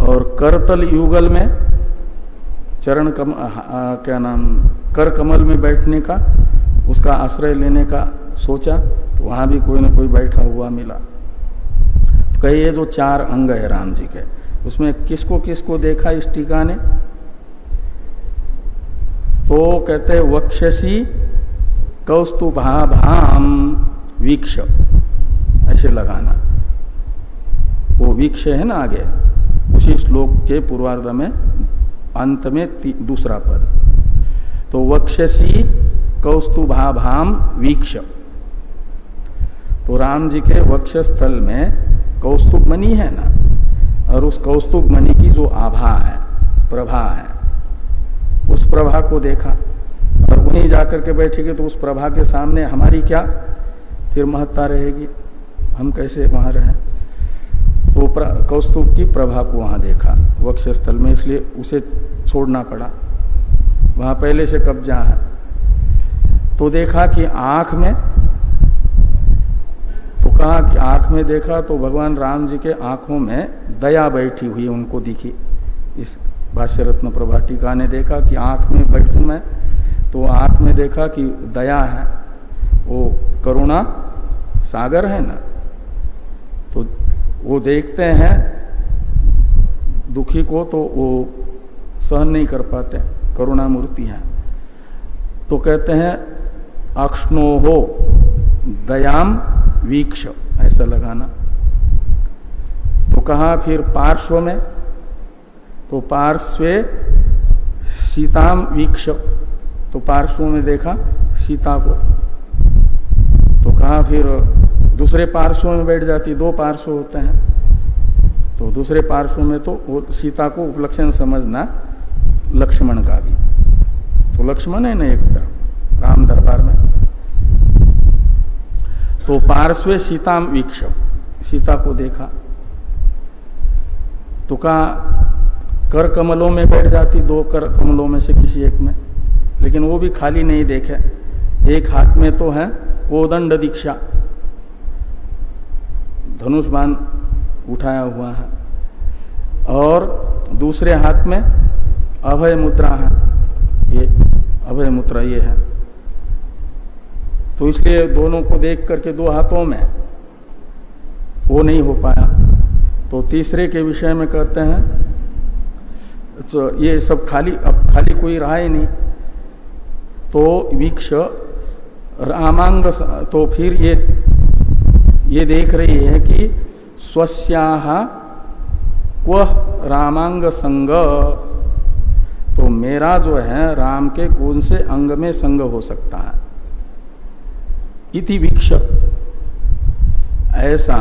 और करतल युगल में चरण कम आ, क्या नाम कर कमल में बैठने का उसका आश्रय लेने का सोचा तो वहाँ भी कोई ना कोई बैठा हुआ मिला। तो कही ये जो चार अंग है राम जी के उसमें किसको किसको देखा इस टीका ने? तो कहते वक्षसी कौस्तुभाभाम वीक्ष। ऐसे लगाना। वो वीक्ष है ना आगे? उसी श्लोक के पूर्वार्ध में, अंत में दूसरा पद। तो वक्षसी कौस्तुभाभाम वीक्ष। तो राम जी के वक्ष स्थल में कौस्तुभ मणि है ना? और उस कौस्तुभ मणि की जो आभा है, प्रभा है, उस प्रभा को देखा। और वहीं जाकर के बैठेंगे तो उस प्रभा के सामने हमारी क्या? फिर महत्ता रहेगी। हम कैसे वहाँ रहे? तो कौस्तुभ की प्रभा को वहाँ देखा। वक्ष स्थल में इसलिए उसे छोड़ना पड़ा। वहाँ पहले से कब्जा है। तो देखा कि आँख में तो कहा कि आँख में देखा तो भगवान राम जी के आँखों में दया बैठी हुई उनको दिखी। इस भाष्य रत्न प्रभा टीका ने देखा कि आँख में बैठू मैं तो आँख में देखा कि दया है। वो करुणा सागर है ना? तो वो देखते हैं, दुखी को तो वो सहन नहीं कर पाते करुणा मूर्ति है। तो कहते हैं, अक्ष्णो हो, दयाम वीक्ष, ऐसा लगाना। तो कहा फिर पार्श्व में तो पार्श्वे सीताम वीक्ष तो पार्श्व में देखा, सीता को। कहा फिर दूसरे पार्श्व में बैठ जाती, दो पार्श्व होते हैं। तो दूसरे पार्श्व में तो सीता को उपलक्षण समझना लक्ष्मण का भी। तो लक्ष्मण है ना एक तरफ़, राम दरबार में। तो पार्श्व सीताम वीक्ष सीता को देखा। तो कहा, कर कमलों में बैठ जाती, दो कर कमलों में से किसी एक में। लेकिन वो भी खाली नहीं देखे। एक हाथ में तो है कोदंड दीक्षा धनुष बाण उठाया हुआ है। और दूसरे हाथ में अभय मुद्रा है। ये अभय मुद्रा ये है। तो इसलिए दोनों को देख करके दो हाथों में वो नहीं हो पाया। तो तीसरे के विषय में कहते हैं तो ये सब खाली, अब खाली कोई रहा ही नहीं। तो वीक्ष रामांग तो फिर ये ये देख रही है कि स्वस्याह क्व रामांग संग। तो मेरा जो है, राम के कौन से अंग में संग हो सकता है? इति वीक्ष। ऐसा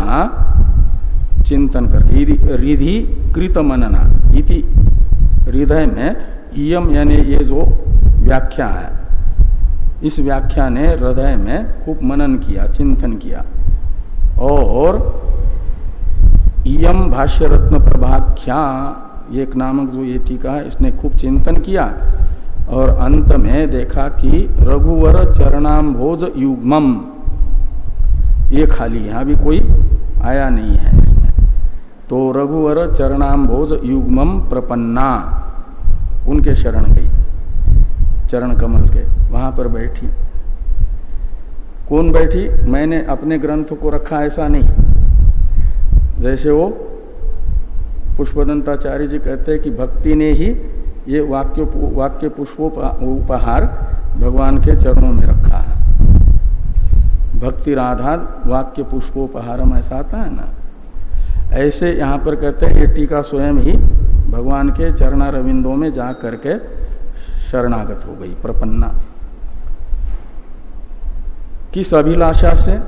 चिंतन करके रिधि कृत मनना इति हृदय में इयम यानी ये जो व्याख्या है इस व्याख्या ने हृदय में खूब मनन किया, चिंतन किया। और इयम भाष्य रत्न प्रभाख्या एक नामक जो ये टीका है, इसने खूब चिंतन किया और अंत में देखा कि रघुवर चरणाम्भोज युग्मम। ये खाली यहाँ भी कोई आया नहीं है इसमें। तो रघुवर चरणाम्भोज युग्मम प्रपन्ना, उनके शरण गई। चरण कमल के, वहाँ पर बैठी। कौन बैठी? मैंने अपने ग्रंथ को रखा, ऐसा नहीं। जैसे वो पुष्पदंताचार्य जी कहते हैं कि भक्ति ने ही ये वाक्य वाक्य पुष्पोपहार भगवान के चरणों में रखा है। भक्ति राधा, वाक्य पुष्पोपहारम, ऐसा आता है ना? ऐसे यहाँ पर कहते हैं, ये टीका स्वयं ही भगवान के चरणा रविंदों में जा करके शरणागत हो गई, प्रपन्ना। किस अभिलाषा से?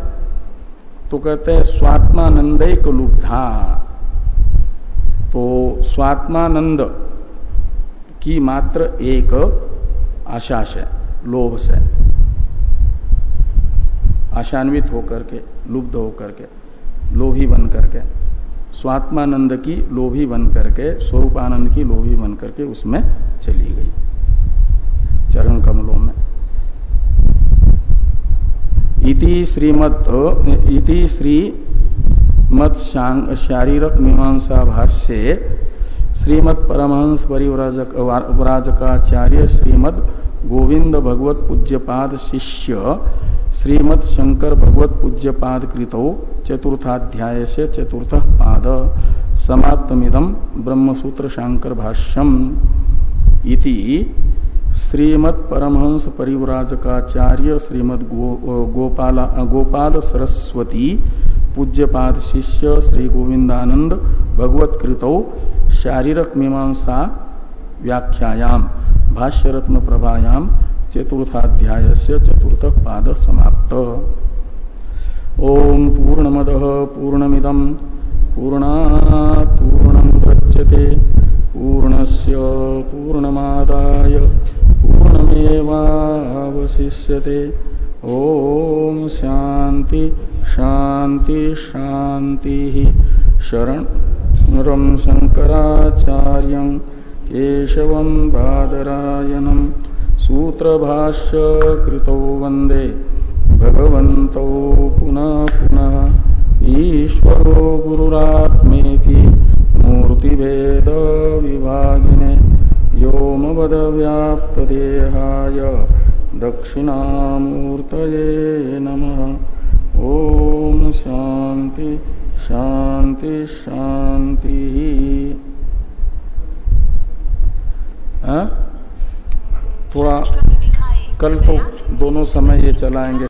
तो कहते हैं, स्वात्मानंद को लुब्धा तो स्वात्मानंद की मात्र एक आशा से, लोभ से, आशान्वित होकर के, लुब्ध होकर के, लोभी बन करके स्वात्मानंद की लोभी बन करके स्वरूपानंद की लोभी बन करके उसमें चली गई। चरण कमलों में। इति श्रीमद इति श्री मत शारीरक मीमांसा भाष्य श्रीमद परमहंस परिवराजकाचार्य श्रीमद गोविंद भगवत पूज्यपाद शिष्य श्रीमद शंकर भगवत पूज्यपाद कृतो चतुर्थाध्याय से चतुर्थ पाद। समाप्तमिदम ब्रह्मसूत्र शांकर भाष्यम। इति श्रीमद परमहंस परिवराजकाचार्य श्रीमद गो, गोपाल सरस्वती पूज्यपाद शिष्य श्री गोविंदानंद भगवत शारीरक मीमांसा व्याख्यायाम भाष्य प्रभायाम चतुर्थाध्याय से चतुर्थ पाद समाप्त ओम पूर्णमद पूर्णमिदम पूर्णा पूर्णम दच्यते पूर्णस्य पूर्णमादाय पूर्णमेवावशिष्यते। ओम शांति शांति शांति शरण शंकराचार्य केशव बादरायणम सूत्रभाष्य कृतौ वंदे भगवन्तौ पुनः पुनः। ईश्वरो गुरुरात्मेति मूर्तिभेदविभागिने व्योमवदव्याप्तदेहाय दक्षिणामूर्त नम। ओम शांति शांति शांति थोड़ा कल तो दोनों समय ये चलाएँगे।